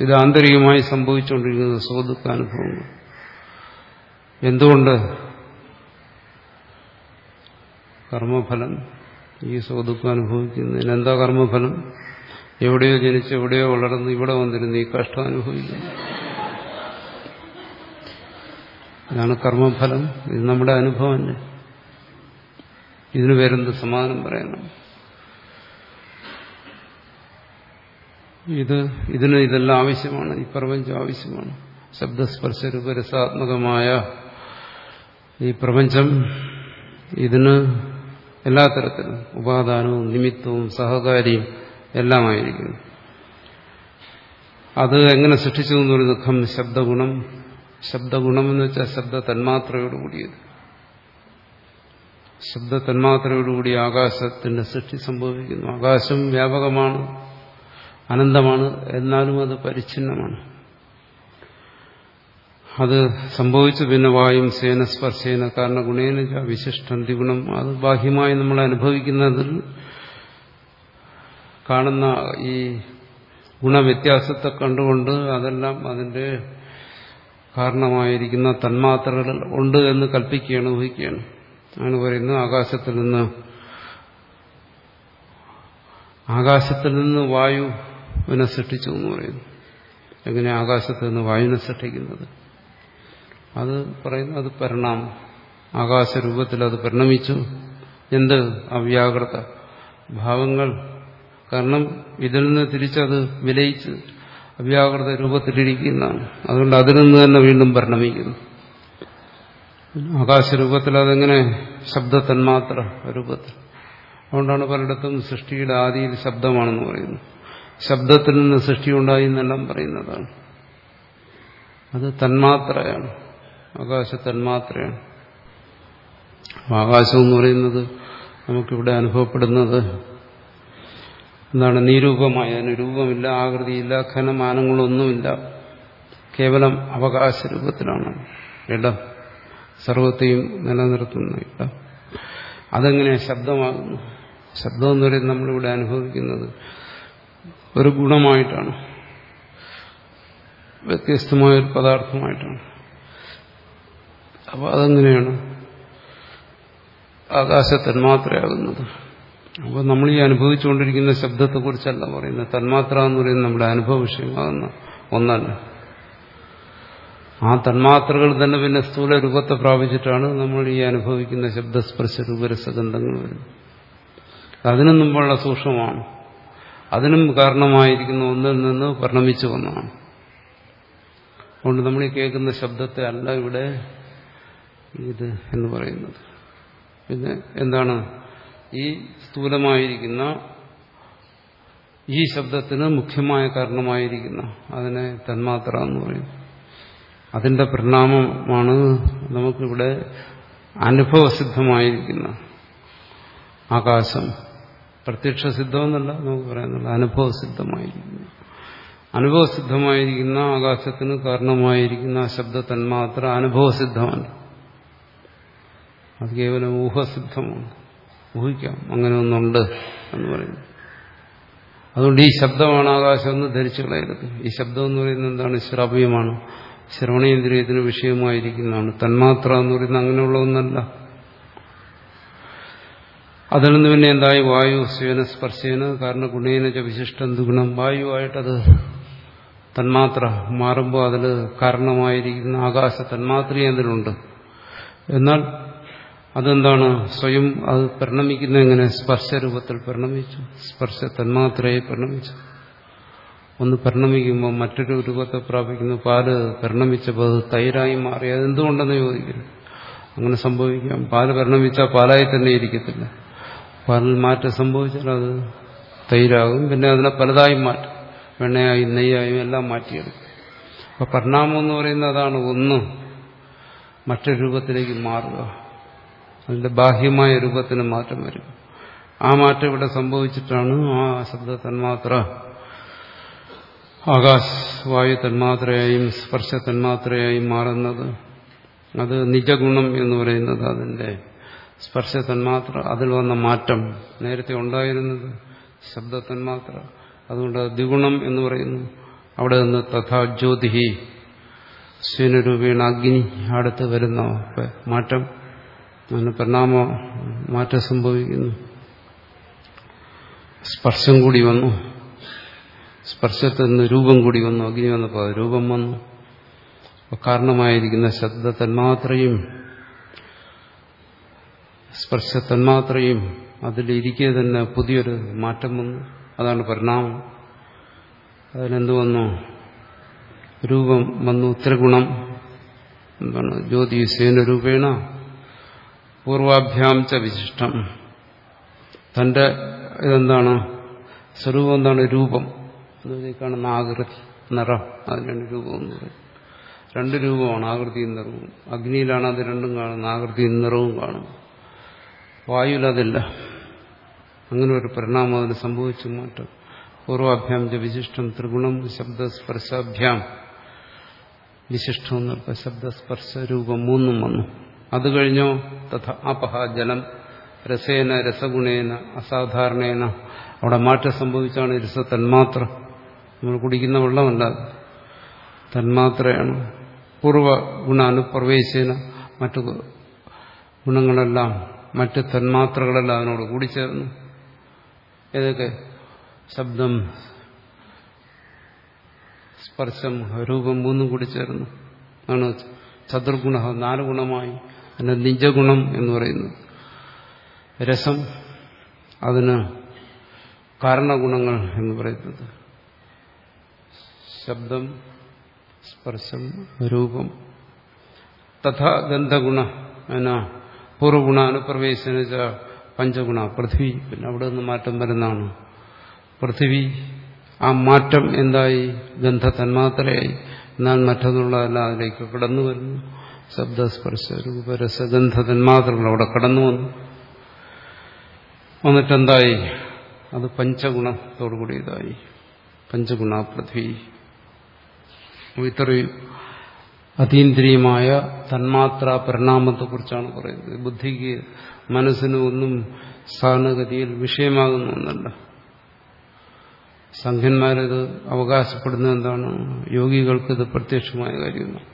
Speaker 1: ഇത് ആന്തരികമായി സംഭവിച്ചുകൊണ്ടിരിക്കുന്ന സുഖദുഃഖാനുഭവങ്ങൾ. എന്തുകൊണ്ട്? കർമ്മഫലം. ഈ സുഖദുഃഖം അനുഭവിക്കുന്നതിന് എന്താ കർമ്മഫലം? എവിടെയോ ജനിച്ച് എവിടെയോ വളർന്ന് ഇവിടെ വന്നിരുന്ന് ഈ കഷ്ടം അനുഭവിക്കുന്നു. ഇതാണ് കർമ്മഫലം. ഇത് നമ്മുടെ അനുഭവം തന്നെ. ഇതിന് പേരെന്ത് സമാധാനം പറയണം ഇത് ഇതിന് ഇതെല്ലാം ആവശ്യമാണ് ഈ പ്രപഞ്ചം ആവശ്യമാണ്. ശബ്ദസ്പർശ രൂപരസാത്മകമായ ഈ പ്രപഞ്ചം ഇതിന് എല്ലാ തരത്തിലും ഉപാദാനവും നിമിത്തവും സഹകാരിയും എല്ലാമായിരിക്കുന്നു അത് എങ്ങനെ സൃഷ്ടിച്ചു എന്നൊരു ദുഃഖം ശബ്ദഗുണം. ശബ്ദഗുണം എന്ന് വെച്ചാൽ ശബ്ദ തന്മാത്രയോട് തന്മാത്രയോടുകൂടിയത്. ശബ്ദ തന്മാത്രയോടുകൂടി ആകാശത്തിന്റെ സൃഷ്ടി സംഭവിക്കുന്നു. ആകാശം വ്യാപകമാണ് അനന്തമാണ് എന്നാലും അത് പരിച്ഛിന്നമാണ്. അത് സംഭവിച്ചു പിന്നെ വായും സേന സ്പർശേന കാരണ ഗുണേന വിശിഷ്ടം ദ്വിഗുണം. അത് ബാഹ്യമായി നമ്മൾ അനുഭവിക്കുന്നതിൽ കാണുന്ന ഈ ഗുണവ്യത്യാസത്തെ കണ്ടുകൊണ്ട് അതെല്ലാം അതിന്റെ കാരണമായിരിക്കുന്ന തന്മാത്രകൾ ഉണ്ട് എന്ന് കൽപ്പിക്കുകയാണ് ഊഹിക്കുകയാണ്. ആണ് പറയുന്നത്. ആകാശത്തിൽ നിന്ന് ആകാശത്തിൽ നിന്ന് വായുവിനെ സൃഷ്ടിച്ചു എന്ന് പറയുന്നു. എങ്ങനെ ആകാശത്ത് നിന്ന് വായുവിനെ സൃഷ്ടിക്കുന്നത്? അത് പറയുന്നു അത് പരിണാമം. ആകാശരൂപത്തിൽ അത് പരിണമിച്ചു. എന്ത്? അവ്യാകൃത ഭാവങ്ങൾ. കാരണം ഇതിൽ നിന്ന് തിരിച്ചത് വിലയിച്ച് അവ്യാകൃത രൂപത്തിലിരിക്കുന്നതാണ്. അതുകൊണ്ട് അതിൽ നിന്ന് തന്നെ വീണ്ടും പരിണമിക്കുന്നു. ആകാശരൂപത്തിൽ അതെങ്ങനെ? ശബ്ദത്തന്മാത്ര രൂപത്തിൽ. അതുകൊണ്ടാണ് പലയിടത്തും സൃഷ്ടിയുടെ ആദിയിൽ ശബ്ദമാണെന്ന് പറയുന്നത്. ശബ്ദത്തിൽ നിന്ന് സൃഷ്ടി ഉണ്ടായി എന്നെല്ലാം പറയുന്നതാണ്. അത് തന്മാത്രയാണ്. ആകാശ തന്മാത്രയാണ് ആകാശം എന്ന് പറയുന്നത് നമുക്കിവിടെ അനുഭവപ്പെടുന്നത് എന്താണ്? നിരൂപമായ അനുരൂപമില്ല രൂപമില്ല ആകൃതിയില്ല ഖനമാനങ്ങളൊന്നുമില്ല കേവലം അവകാശ രൂപത്തിലാണ് ഇടം. സർവത്തെയും നിലനിർത്തുന്ന ഇടം അതെങ്ങനെ ശബ്ദമാകുന്നു? ശബ്ദം എന്ന് പറയുന്നത് നമ്മളിവിടെ അനുഭവിക്കുന്നത് ഒരു ഗുണമായിട്ടാണ്. വ്യത്യസ്തമായ ഒരു പദാർത്ഥമായിട്ടാണ്. അപ്പോൾ അതെങ്ങനെയാണ്? ആകാശ തന്മാത്രയാകുന്നത് അപ്പോൾ നമ്മൾ ഈ അനുഭവിച്ചുകൊണ്ടിരിക്കുന്ന ശബ്ദത്തെക്കുറിച്ചല്ല പറയുന്നത്. തന്മാത്ര എന്ന് പറയുന്നത് നമ്മുടെ അനുഭവ വിഷയമാകുന്ന ഒന്നല്ല. ആ തന്മാത്രകൾ തന്നെ പിന്നെ സ്ഥൂല രൂപത്തെ പ്രാപിച്ചിട്ടാണ് നമ്മൾ ഈ അനുഭവിക്കുന്ന ശബ്ദസ്പർശ രൂപരസഗന്ധങ്ങൾ വരുന്നത്. അതിനു മുമ്പുള്ള സൂക്ഷ്മമാണ്. അതിനും കാരണമായിരിക്കുന്ന ഒന്നിൽ നിന്ന് പരിണമിച്ചു വന്നതാണ്. അതുകൊണ്ട് നമ്മൾ ഈ കേൾക്കുന്ന ശബ്ദത്തെ അല്ല ഇവിടെ ഇത് എന്ന് പറയുന്നത്. പിന്നെ എന്താണ്? ഈ സ്ഥൂലമായിരിക്കുന്ന ഈ ശബ്ദത്തിന് മുഖ്യമായ കാരണമായിരിക്കുന്ന അതിനെ തന്മാത്ര എന്ന് പറയും അതിന്റെ പരിണാമമാണ് നമുക്കിവിടെ അനുഭവസിദ്ധമായിരിക്കുന്ന ആകാശം. പ്രത്യക്ഷ സിദ്ധമെന്നല്ല നമുക്ക് പറയാനുള്ള അനുഭവസിദ്ധമായിരിക്കുന്നു. അനുഭവസിദ്ധമായിരിക്കുന്ന ആകാശത്തിന് കാരണമായിരിക്കുന്ന ആ ശബ്ദ തന്മാത്ര അനുഭവസിദ്ധമാണ്. അത് കേവലം ഊഹസിദ്ധമാണ്. ഊഹിക്കാം. അങ്ങനെ ഒന്നുണ്ട് എന്ന് പറയുന്നു. അതുകൊണ്ട് ഈ ശബ്ദമാണ് ആകാശം എന്ന് ധരിച്ചു കളയരുത്. ഈ ശബ്ദം എന്ന് പറയുന്നത് എന്താണ്? ശ്രവ്യമാണ്. ശ്രവണേന്ദ്രിയത്തിന് വിഷയമായിരിക്കുന്നതാണ്. തന്മാത്ര എന്ന് പറയുന്നത് അങ്ങനെയുള്ള ഒന്നല്ല അതിൽ നിന്ന് പിന്നെ എന്തായി? വായു സ്വേന സ്പർശേന കാരണം ഗുണേന വിശിഷ്ടം ഗുണം വായുവായിട്ടത് തന്മാത്ര മാറുമ്പോൾ അതിൽ കാരണമായിരിക്കുന്ന ആകാശ തന്മാത്രയും അതിലുണ്ട്. എന്നാൽ അതെന്താണ്? സ്വയം അത് പരിണമിക്കുന്ന എങ്ങനെ? സ്പർശരൂപത്തിൽ പരിണമിച്ചു. സ്പർശ തന്മാത്രയെ പരിണമിച്ചു. ഒന്ന് പരിണമിക്കുമ്പോൾ മറ്റൊരു രൂപത്തെ പ്രാപിക്കുന്നു. പാൽ പരിണമിച്ചപ്പോൾ അത് തൈരായി മാറി. അതെന്തുകൊണ്ടെന്ന് ചോദിക്കുന്നു അങ്ങനെ സംഭവിക്കാം. പാൽ പരിണമിച്ചാൽ പാലായി തന്നെ ഇരിക്കത്തില്ല. പാലിൽ മാറ്റം സംഭവിച്ചാൽ അത് തൈരാകും. പിന്നെ അതിനെ പലതായി മാറ്റും. വെണ്ണയായും നെയ്യായും എല്ലാം മാറ്റിയെടുക്കും. അപ്പൊ പരിണാമം എന്ന് പറയുന്നത് അതാണ്. ഒന്ന് മറ്റൊരു രൂപത്തിലേക്ക് മാറുക. അതിന്റെ ബാഹ്യമായ രൂപത്തിന് മാറ്റം വരും. ആ മാറ്റം ഇവിടെ സംഭവിച്ചിട്ടാണ് ആ ശബ്ദ തന്മാത്ര ആകാശ് വായു തന്മാത്രയായും സ്പർശ തന്മാത്രയായും മാറുന്നത് അത് നിജഗുണം എന്ന് പറയുന്നത് അതിന്റെ സ്പർശ തന്മാത്ര അതിൽ വന്ന മാറ്റം. നേരത്തെ ഉണ്ടായിരുന്നത് ശബ്ദ തന്മാത്ര അതുകൊണ്ട് ദ്വിഗുണം എന്ന് പറയുന്നു. അവിടെ നിന്ന് തഥാ ജ്യോതിഹി സ്വീനരൂപേണ അഗ്നി അടുത്ത് വരുന്ന മാറ്റം. അതിന് പരിണാമ മാറ്റം സംഭവിക്കുന്നു. സ്പർശം കൂടി വന്നു. സ്പർശത്തിൽ നിന്ന് രൂപം കൂടി വന്നു അഗ്നി വന്നപ്പോൾ രൂപം വന്നു. കാരണമായിരിക്കുന്ന ശബ്ദ തന്മാത്രയും സ്പർശ തന്മാത്രയും അതിലിരിക്കെ തന്നെ പുതിയൊരു മാറ്റം വന്നു. അതാണ് പരിണാമം. അതിനെന്ത് വന്നു? രൂപം വന്നു ത്രിഗുണം. എന്താണ്? ജ്യോതിസേന രൂപേണ പൂർവാഭ്യാം ച വിശിഷ്ടം. തന്റെ ഇതെന്താണ്? സ്വരൂപം എന്താണ്? രൂപം. അതുവഴി കാണുന്ന ആകൃതി നിറം അതിനാണ് രൂപം എന്ന് രണ്ട് രൂപമാണ് ആകൃതിയും നിറവും. അഗ്നിയിലാണ് അത് രണ്ടും കാണുന്നത്. ആകൃതിയും നിറവും കാണും വായുവിൽ അതില്ല. അങ്ങനെ ഒരു പരിണാമം അതിന് സംഭവിച്ചു മാറ്റം. പൂർവാഭ്യാം ച വിശിഷ്ടം ത്രിഗുണം ശബ്ദസ്പർശാഭ്യാം. വിശിഷ്ടം ശബ്ദസ്പർശ രൂപം മൂന്നും വന്നു. അത് കഴിഞ്ഞോ? തഥ അപഹ ജലം. രസേന രസഗുണേന അസാധാരണേന. അവിടെ മാറ്റം സംഭവിച്ചാണ് രസ തന്മാത്ര നമ്മൾ കുടിക്കുന്ന വെള്ളമല്ല. തന്മാത്രയാണ്. പൂർവ ഗുണാനുപ്രവേശന മറ്റു ഗുണങ്ങളെല്ലാം മറ്റ് തന്മാത്രകളെല്ലാം അതിനോട് കൂടി കൂടിച്ചേർന്നു ഏതൊക്കെ? ശബ്ദം സ്പർശം രൂപം മൂന്നും കൂടി ചേർന്നു. ആണ് ചതുർഗുണ നാല് ഗുണമായി അതിന്റെ നിജഗുണം എന്ന് പറയുന്നത്. രസം അതിന് കാരണഗുണങ്ങൾ എന്ന് പറയുന്നത്. ശബ്ദം സ്പർശം രൂപം. തഥാ ഗന്ധഗുണ എന്നാ പൂർവഗുണാനുപ്രവേശന പഞ്ചഗുണ പൃഥ്വി. പിന്നെ അവിടെ നിന്ന് മാറ്റം വരുന്നതാണ്. പൃഥ്വി ആ മാറ്റം എന്തായി? ഗന്ധ തന്മാത്രയായി. എന്നാൽ മറ്റൊന്നുള്ളതെല്ലാം അതിലേക്ക് കടന്നു വരുന്നു. ശബ്ദസ്പർശ രൂപരസഗന്ധ തന്മാത്രകൾ അവിടെ കടന്നു വന്നു. വന്നിട്ടെന്തായി? അത് പഞ്ചഗുണത്തോടുകൂടി ഇതായി പഞ്ചഗുണ പൃഥ്വി. ഇത്രയും അതീന്ദ്രിയമായ തന്മാത്ര പരിണാമത്തെക്കുറിച്ചാണ് പറയുന്നത്. ബുദ്ധിക്ക് മനസ്സിന് ഒന്നും സ്ഥാനഗതിയിൽ വിഷയമാകുന്ന ഒന്നല്ല. സംഘന്മാരിത് അവകാശപ്പെടുന്ന എന്താണ്? യോഗികൾക്ക് ഇത് പ്രത്യക്ഷമായ കാര്യമാണ്.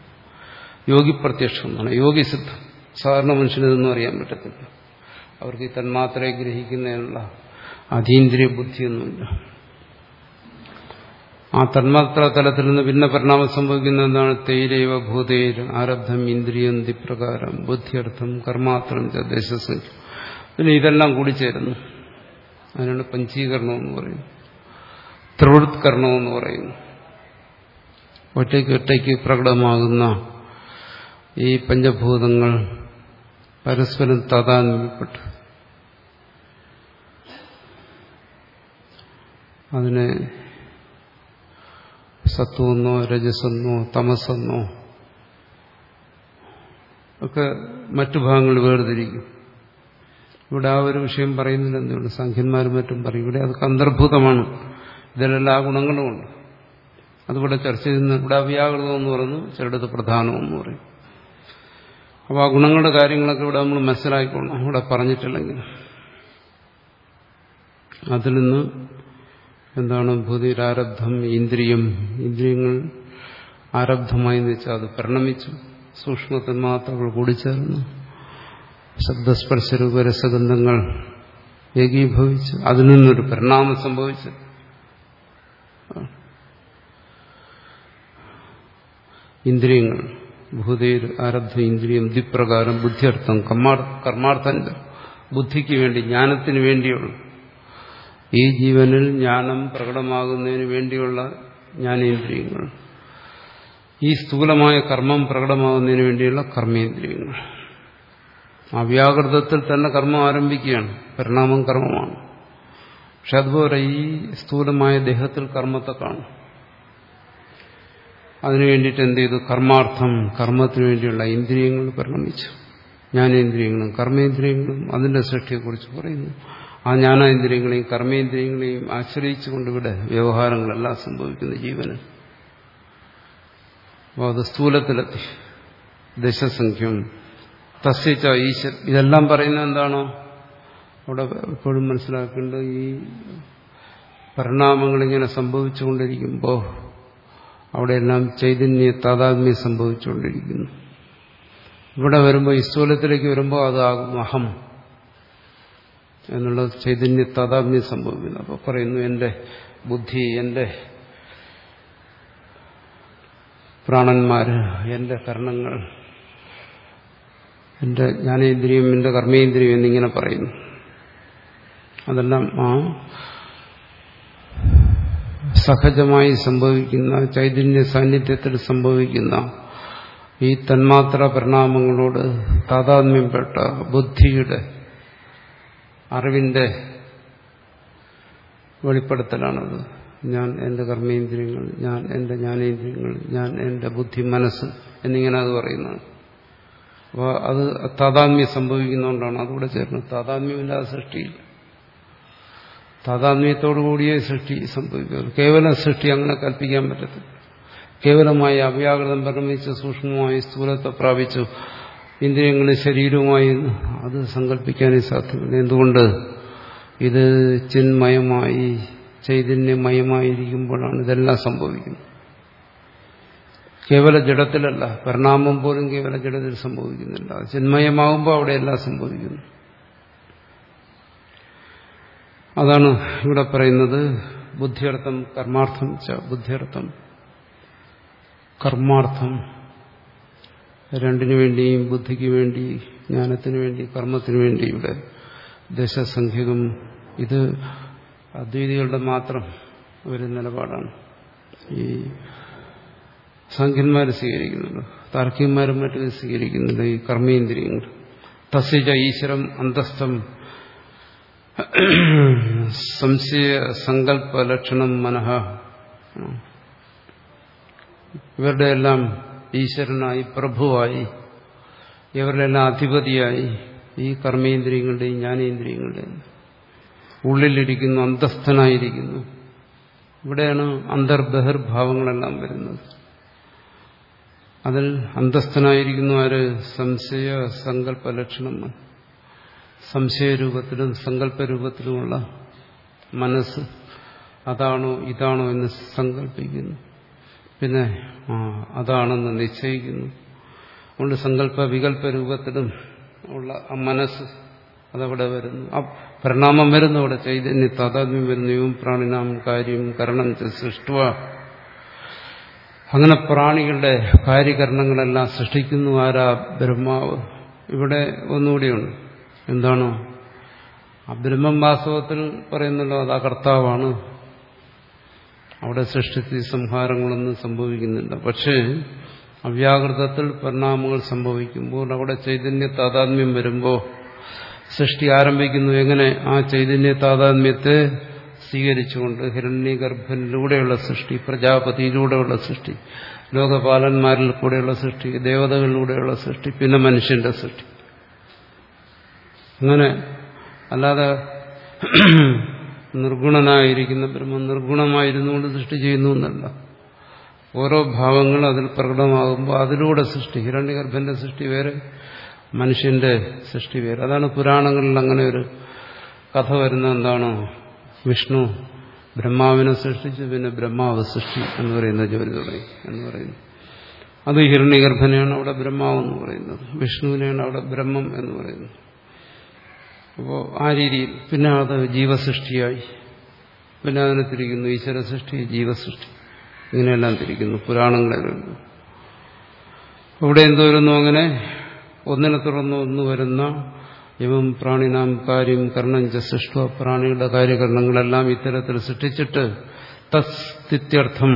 Speaker 1: യോഗി പ്രത്യക്ഷം എന്നാണ്. യോഗി സിദ്ധം. സാധാരണ മനുഷ്യനിതൊന്നും അറിയാൻ പറ്റത്തില്ല. അവർക്ക് ഈ തന്മാത്രയെ ഗ്രഹിക്കുന്നതിനുള്ള അതീന്ദ്രിയ ബുദ്ധിയൊന്നുമില്ല. ആ തന്മാത്ര തലത്തിൽ നിന്ന് പിന്നെ പരിണാമം സംഭവിക്കുന്ന എന്താണ് തേയിലൈവ ഭൂതേര് ആരബ്ധം ഇന്ദ്രിയം ദിപ്രകാരം ബുദ്ധിയർത്ഥം കർമാത്രം ദേശസംഖ്യ പിന്നെ ഇതെല്ലാം കൂടി ചേരുന്നു. അതിനാണ് പഞ്ചീകരണം എന്ന് പറയുന്നത്. ത്രിവൃത്കരണം എന്ന് പറയുന്നു. ഒറ്റയ്ക്ക് ഒറ്റയ്ക്ക് പ്രകടമാകുന്ന ഈ പഞ്ചഭൂതങ്ങൾ പരസ്പരം താതാത്മ്യപ്പെട്ട് അതിനെ സത്വമെന്നോ രജസെന്നോ തമസെന്നോ ഒക്കെ മറ്റു ഭാഗങ്ങൾ വേർതിരിക്കും. ഇവിടെ ആ ഒരു വിഷയം പറയുന്നില്ല എന്തുകൊണ്ട് സംഖ്യന്മാരും മറ്റും പറയും. ഇവിടെ അതൊക്കെ അന്തർഭൂതമാണ്. ഇതിലെല്ലാ ഗുണങ്ങളുമുണ്ട് അതിവിടെ ചർച്ച ചെയ്യുന്ന ഇവിടെ അവ്യാകൃതം എന്ന് പറയുന്നു ചിലടത്ത് പ്രധാനമെന്ന് പറയും. അപ്പോൾ ആ ഗുണങ്ങളുടെ കാര്യങ്ങളൊക്കെ ഇവിടെ നമ്മൾ മനസ്സിലാക്കിക്കൊള്ളണം ഇവിടെ പറഞ്ഞിട്ടില്ലെങ്കിൽ. അതിൽ നിന്ന് എന്താണ് ഭൂതിരാരബ്ധം ഇന്ദ്രിയം. ഇന്ദ്രിയങ്ങൾ ആരബ്ധമായി എന്ന് വെച്ചാൽ അത് പരിണമിച്ചു. സൂക്ഷ്മത്തിൽ മാത്രങ്ങൾ കൂടിച്ചേർന്നു ശബ്ദസ്പർശരൂപ രസഗന്ധങ്ങൾ ഏകീഭവിച്ചു. അതിൽ നിന്നൊരു പരിണാമം സംഭവിച്ചു. ഇന്ദ്രിയങ്ങൾ. ഭൂതയിൽ ആരബ്ധ ഇന്ദ്രിയം ദിപ്രകാരം ബുദ്ധിയർത്ഥം കർമാർത്ഥം ബുദ്ധിക്ക് വേണ്ടി ജ്ഞാനത്തിന് വേണ്ടിയുള്ള ഈ ജീവനിൽ ജ്ഞാനം പ്രകടമാകുന്നതിന് വേണ്ടിയുള്ള ജ്ഞാനേന്ദ്രിയങ്ങൾ. ഈ സ്ഥൂലമായ കർമ്മം പ്രകടമാകുന്നതിന് വേണ്ടിയുള്ള കർമ്മേന്ദ്രിയങ്ങൾ. അവ്യാകൃതത്തിൽ തന്നെ കർമ്മം ആരംഭിക്കുകയാണ്. പരിണാമം കർമ്മമാണ്. പക്ഷെ അതുപോലെ ഈ സ്ഥൂലമായ ദേഹത്തിൽ കർമ്മത്തെ കാണും. അതിനു വേണ്ടിയിട്ട് എന്ത് ചെയ്തു? കർമാർത്ഥം കർമ്മത്തിന് വേണ്ടിയുള്ള ഇന്ദ്രിയങ്ങൾ പരിണമിച്ചു. ജ്ഞാനേന്ദ്രിയങ്ങളും കർമ്മേന്ദ്രിയങ്ങളും അതിന്റെ സൃഷ്ടിയെക്കുറിച്ച് പറയുന്നു. ആ ജ്ഞാനേന്ദ്രിയങ്ങളെയും കർമ്മേന്ദ്രിയങ്ങളെയും ആശ്രയിച്ചുകൊണ്ടിവിടെ വ്യവഹാരങ്ങളെല്ലാം സംഭവിക്കുന്ന ജീവന്. അപ്പോൾ അത് സ്ഥൂലത്തിലെത്തി. ദശസംഖ്യം. തസ്യച്ച ഈശ്വർ ഇതെല്ലാം പറയുന്നത് എന്താണോ? അവിടെ എപ്പോഴും മനസ്സിലാക്കേണ്ടത് ഈ പരിണാമങ്ങളിങ്ങനെ സംഭവിച്ചുകൊണ്ടിരിക്കുമ്പോൾ അവിടെയെല്ലാം ചൈതന്യ താതാത്മ്യം സംഭവിച്ചുകൊണ്ടിരിക്കുന്നു. ഇവിടെ വരുമ്പോൾ ഈ സ്ഥൂലത്തിലേക്ക് വരുമ്പോൾ അതാകും അഹം. എന്നുള്ള ചൈതന്യ താതാത്മ്യം സംഭവിക്കുന്നു. അപ്പോൾ പറയുന്നു എന്റെ ബുദ്ധി എന്റെ പ്രാണന്മാർ എന്റെ കർണങ്ങൾ എന്റെ ജ്ഞാനേന്ദ്രിയം എന്റെ കർമ്മേന്ദ്രിയം എന്നിങ്ങനെ പറയുന്നു. അതെല്ലാം ആ സഹജമായി സംഭവിക്കുന്ന ചൈതന്യ സാന്നിധ്യത്തിൽ സംഭവിക്കുന്ന ഈ തന്മാത്ര പരിണാമങ്ങളോട് താതാത്മ്യപ്പെട്ട ബുദ്ധിയുടെ അറിവിന്റെ വെളിപ്പെടുത്തലാണത്. ഞാൻ എന്റെ കർമ്മേന്ദ്രിയങ്ങൾ ഞാൻ എന്റെ ജ്ഞാനേന്ദ്രിയങ്ങൾ ഞാൻ എന്റെ ബുദ്ധി മനസ്സ് എന്നിങ്ങനെ അത് പറയുന്നത് അപ്പോൾ അത് താതാത്മ്യം സംഭവിക്കുന്നതുകൊണ്ടാണ് അതുകൂടെ ചേർന്നത് താതാത്മ്യമില്ലാതെ സൃഷ്ടിയില്ല. താതാത്മ്യത്തോടു കൂടിയേ സൃഷ്ടി സംഭവിക്കുന്നു കേവല സൃഷ്ടി അങ്ങനെ കൽപ്പിക്കാൻ പറ്റത്തില്ല. കേവലമായി അവ്യാകൃതം പരിണമിച്ച് സൂക്ഷ്മമായി സ്ഥൂലത്തെ പ്രാപിച്ചു ഇന്ദ്രിയങ്ങളെ ശരീരവുമായി അത് സങ്കല്പിക്കാനേ സാധ്യമല്ല എന്തുകൊണ്ട്? ഇത് ചിന്മയമായി ചൈതന്യമയമായിരിക്കുമ്പോഴാണ് ഇതെല്ലാം സംഭവിക്കുന്നത്. കേവല ജഡത്തിലല്ല പരിണാമം പോലും കേവല ജഡത്തിൽ സംഭവിക്കുന്നില്ല. ചിന്മയമാകുമ്പോൾ അവിടെയെല്ലാം സംഭവിക്കുന്നു. അതാണ് ഇവിടെ പറയുന്നത് ബുദ്ധിയർത്ഥം കർമാർത്ഥം ച ബുദ്ധിയർത്ഥം കർമാർത്ഥം. രണ്ടിനു വേണ്ടിയും ബുദ്ധിക്ക് വേണ്ടി ജ്ഞാനത്തിനു വേണ്ടി കർമ്മത്തിനു വേണ്ടി ഇവിടെ ദശസംഖ്യകം ഇത് അദ്വൈതികളുടെ മാത്രം ഒരു നിലപാടാണ്. ഈ സംഖ്യന്മാർ സ്വീകരിക്കുന്നുണ്ട്. താർക്കികന്മാരും മറ്റും സ്വീകരിക്കുന്നുണ്ട്. ഈ കർമ്മേന്ദ്രിയങ്ങൾ. തസ്യജ ഈശ്വരം അന്തസ്ഥം. സംശയ സങ്കല്പ ലക്ഷണം മനഃ. ഇവരുടെ എല്ലാം ഈശ്വരനായി പ്രഭുവായി ഇവരുടെ എല്ലാം അധിപതിയായി ഈ കർമ്മേന്ദ്രിയങ്ങളുടെയും ജ്ഞാനേന്ദ്രിയങ്ങളുടെയും. ഉള്ളിലിരിക്കുന്നു അന്തസ്ഥനായിരിക്കുന്നു. ഇവിടെയാണ് അന്തർബഹിർഭാവങ്ങളെല്ലാം വരുന്നത്. അതിൽ അന്തസ്ഥനായിരിക്കുന്നു ആര്? സംശയ സങ്കല്പ ലക്ഷണം സംശയരൂപത്തിലും സങ്കല്പരൂപത്തിലുമുള്ള മനസ്സ് അതാണോ ഇതാണോ എന്ന് സങ്കല്പിക്കുന്നു. പിന്നെ അതാണെന്ന് നിശ്ചയിക്കുന്നു. അതുകൊണ്ട് സങ്കല്പ വികല്പ രൂപത്തിലും ഉള്ള ആ മനസ്സ് അതവിടെ വരുന്നു. ആ പരിണാമം വരുന്നു അവിടെ ചൈതന്യ താതാത്മ്യം വരുന്നു. യും പ്രാണിനാം കാര്യം കരണം സൃഷ്ടുവ. അങ്ങനെ പ്രാണികളുടെ കാര്യകരണങ്ങളെല്ലാം സൃഷ്ടിക്കുന്നു ആരാ? ബ്രഹ്മാവ്. ഇവിടെ ഒന്നുകൂടിയുണ്ട്. എന്താണോ? ആ ബ്രഹ്മം വാസ്തവത്തിൽ പറയുന്നല്ലോ അത് അകർത്താവാണ് അവിടെ സൃഷ്ടി സംഹാരങ്ങളൊന്നും സംഭവിക്കുന്നില്ല. പക്ഷേ അവ്യാകൃതത്തിൽ പരിണാമങ്ങൾ സംഭവിക്കുമ്പോൾ അവിടെ ചൈതന്യ താതാത്മ്യം വരുമ്പോൾ സൃഷ്ടി ആരംഭിക്കുന്നു. എങ്ങനെ? ആ ചൈതന്യ താതാത്മ്യത്തെ സ്വീകരിച്ചുകൊണ്ട് ഹിരണ്യഗർഭനിലൂടെയുള്ള സൃഷ്ടി പ്രജാപതിയിലൂടെയുള്ള സൃഷ്ടി ലോകപാലന്മാരിൽ കൂടെയുള്ള സൃഷ്ടി ദേവതകളിലൂടെയുള്ള സൃഷ്ടി പിന്നെ മനുഷ്യന്റെ സൃഷ്ടി. അങ്ങനെ അല്ലാതെ നിർഗുണനായിരിക്കുന്ന ബ്രഹ്മം നിർഗുണമായിരുന്നുകൊണ്ട് സൃഷ്ടി ചെയ്യുന്നു എന്നല്ല. ഓരോ ഭാവങ്ങൾ അതിൽ പ്രകടമാകുമ്പോൾ അതിലൂടെ സൃഷ്ടി ഹിരണ്യഗർഭന്റെ സൃഷ്ടി വേറെ മനുഷ്യന്റെ സൃഷ്ടി വേറെ. അതാണ് പുരാണങ്ങളിൽ അങ്ങനെ ഒരു കഥ വരുന്ന എന്താണ്? വിഷ്ണു ബ്രഹ്മാവിനെ സൃഷ്ടിച്ചു പിന്നെ ബ്രഹ്മാവ് സൃഷ്ടി എന്ന് പറയുന്ന ജോലി തുടങ്ങി എന്ന് പറയുന്നു. അത് ഹിരണ്യഗർഭനെയാണ് അവിടെ ബ്രഹ്മാവ് എന്ന് പറയുന്നത്. വിഷ്ണുവിനെയാണ് അവിടെ ബ്രഹ്മം എന്ന് പറയുന്നത്. അപ്പോൾ ആ രീതിയിൽ പിന്നെ അത് ജീവസൃഷ്ടിയായി. പിന്നെ അതിനെ തിരിക്കുന്നു ഈശ്വര സൃഷ്ടി ജീവസൃഷ്ടി. ഇങ്ങനെയെല്ലാം തിരിക്കുന്നു പുരാണങ്ങളെല്ലാം ഇവിടെ എന്ത് വരുന്നു അങ്ങനെ? ഒന്നിനെ തുടർന്ന് ഒന്ന് വരുന്ന ഇവം പ്രാണിനാം കാര്യം കർണഞ്ച സൃഷ്ട പ്രാണികളുടെ കാര്യകരണങ്ങളെല്ലാം ഇത്തരത്തിൽ സൃഷ്ടിച്ചിട്ട് തസ്തിത്യർത്ഥം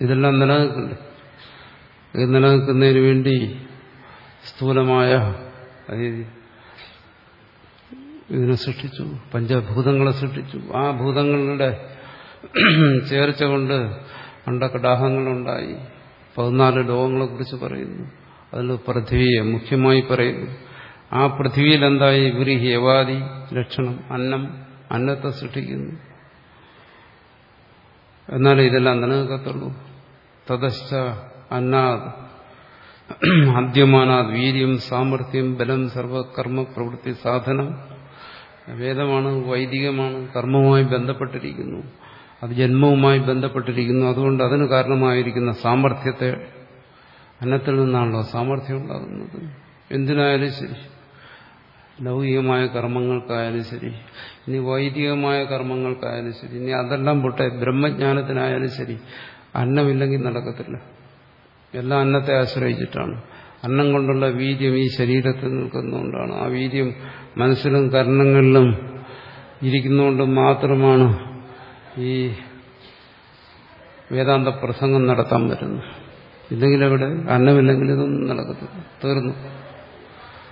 Speaker 1: ഇതെല്ലാം നിലനിൽക്കുന്നുണ്ട്. നിലനിൽക്കുന്നതിന് വേണ്ടി സ്ഥൂലമായ ഇതിനെ സൃഷ്ടിച്ചു. പഞ്ചഭൂതങ്ങളെ സൃഷ്ടിച്ചു. ആ ഭൂതങ്ങളുടെ ചേർച്ച കൊണ്ട് അണ്ടകടാഹങ്ങളുണ്ടായി പതിനാല് ലോകങ്ങളെ കുറിച്ച് പറയുന്നു. അതിൽ പൃഥ്വിയെ മുഖ്യമായി പറയുന്നു. ആ പൃഥ്വിയിൽ എന്തായി? വ്രീഹി യവാദി ലക്ഷണം അന്നം അന്നത്തെ സൃഷ്ടിക്കുന്നു. എന്നാലേ ഇതെല്ലാം നിലനിൽക്കത്തുള്ളൂ. തദശ്ച അന്നാദ്. ആദ്യമാനാദ് വീര്യം സാമർഥ്യം ബലം സർവകർമ്മ പ്രവൃത്തി സാധനം. വേദമാണ് വൈദികമാണ് കർമ്മവുമായി ബന്ധപ്പെട്ടിരിക്കുന്നു. അത് ജന്മവുമായി ബന്ധപ്പെട്ടിരിക്കുന്നു. അതുകൊണ്ട് അതിന് കാരണമായിരിക്കുന്ന സാമർഥ്യത്തെ അന്നത്തിൽ നിന്നാണല്ലോ സാമർഥ്യം ഉണ്ടാകുന്നത്. എന്തിനായാലും ശരി. ലൗകികമായ കർമ്മങ്ങൾക്കായാലും ശരി. ഇനി വൈദികമായ കർമ്മങ്ങൾക്കായാലും ശരി. ഇനി അതെല്ലാം പൊട്ടെ ബ്രഹ്മജ്ഞാനത്തിനായാലും ശരി. അന്നമില്ലെങ്കിൽ നടക്കത്തില്ല. എല്ലാം അന്നത്തെ ആശ്രയിച്ചിട്ടാണ്. അന്നം കൊണ്ടുള്ള വീര്യം ഈ ശരീരത്തിൽ നിൽക്കുന്നതുകൊണ്ടാണ്. ആ വീര്യം മനസ്സിലും കർണങ്ങളിലും ഇരിക്കുന്നതുകൊണ്ട് മാത്രമാണ് ഈ വേദാന്ത പ്രസംഗം നടത്താൻ പറ്റുന്നത്. ഇല്ലെങ്കിൽ അവിടെ അന്നമില്ലെങ്കിൽ ഇതൊന്നും നടക്കത്തില്ല. തീർന്നു.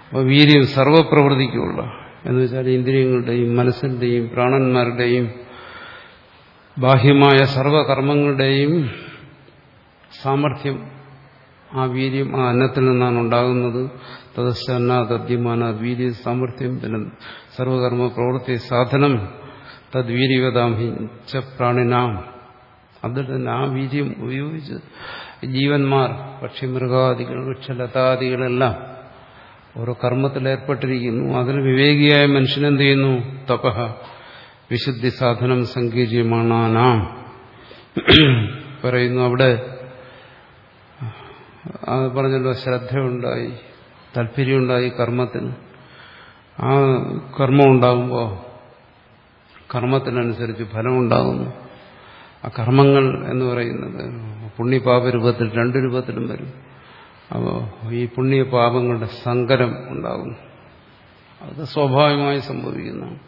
Speaker 1: അപ്പോൾ വീര്യം സർവപ്രവൃത്തിക്കുള്ള എന്ന് വെച്ചാൽ ഇന്ദ്രിയങ്ങളുടെയും മനസ്സിന്റെയും പ്രാണന്മാരുടെയും ബാഹ്യമായ സർവകർമ്മങ്ങളുടെയും സാമർഥ്യം ആ വീര്യം ആ അന്നത്തിൽ നിന്നാണ് ഉണ്ടാകുന്നത്. തദ്ശന്നാദ്യമാന വീര്യ സാമർഥ്യം സർവകർമ്മ പ്രവൃത്തി സാധനം തദ്വീര്യവതാംഹി ച പ്രാണിനാം. അതിൽ തന്നെ ആ വീര്യം ഉപയോഗിച്ച് ജീവന്മാർ പക്ഷി മൃഗാദികൾ വൃക്ഷലതാദികളെല്ലാം ഓരോ കർമ്മത്തിൽ ഏർപ്പെട്ടിരിക്കുന്നു. അതിൽ വിവേകിയായ മനുഷ്യനെന്ത് ചെയ്യുന്നു? തപഹ വിശുദ്ധി സാധനം സങ്കീര്യമാണാനാം പറയുന്നു അവിടെ അത് പറഞ്ഞല്ലോ ശ്രദ്ധയുണ്ടായി താല്പര്യമുണ്ടായി കർമ്മത്തിന്. ആ കർമ്മം ഉണ്ടാകുമ്പോൾ കർമ്മത്തിനനുസരിച്ച് ഫലമുണ്ടാകുന്നു. ആ കർമ്മങ്ങൾ എന്ന് പറയുന്നത് പുണ്യപാപ രൂപത്തിൽ രണ്ട് രൂപത്തിലും വരും. അപ്പോൾ ഈ പുണ്യപാപങ്ങളുടെ സങ്കരം ഉണ്ടാകുന്നു. അത് സ്വാഭാവികമായി സംഭവിക്കുന്നു.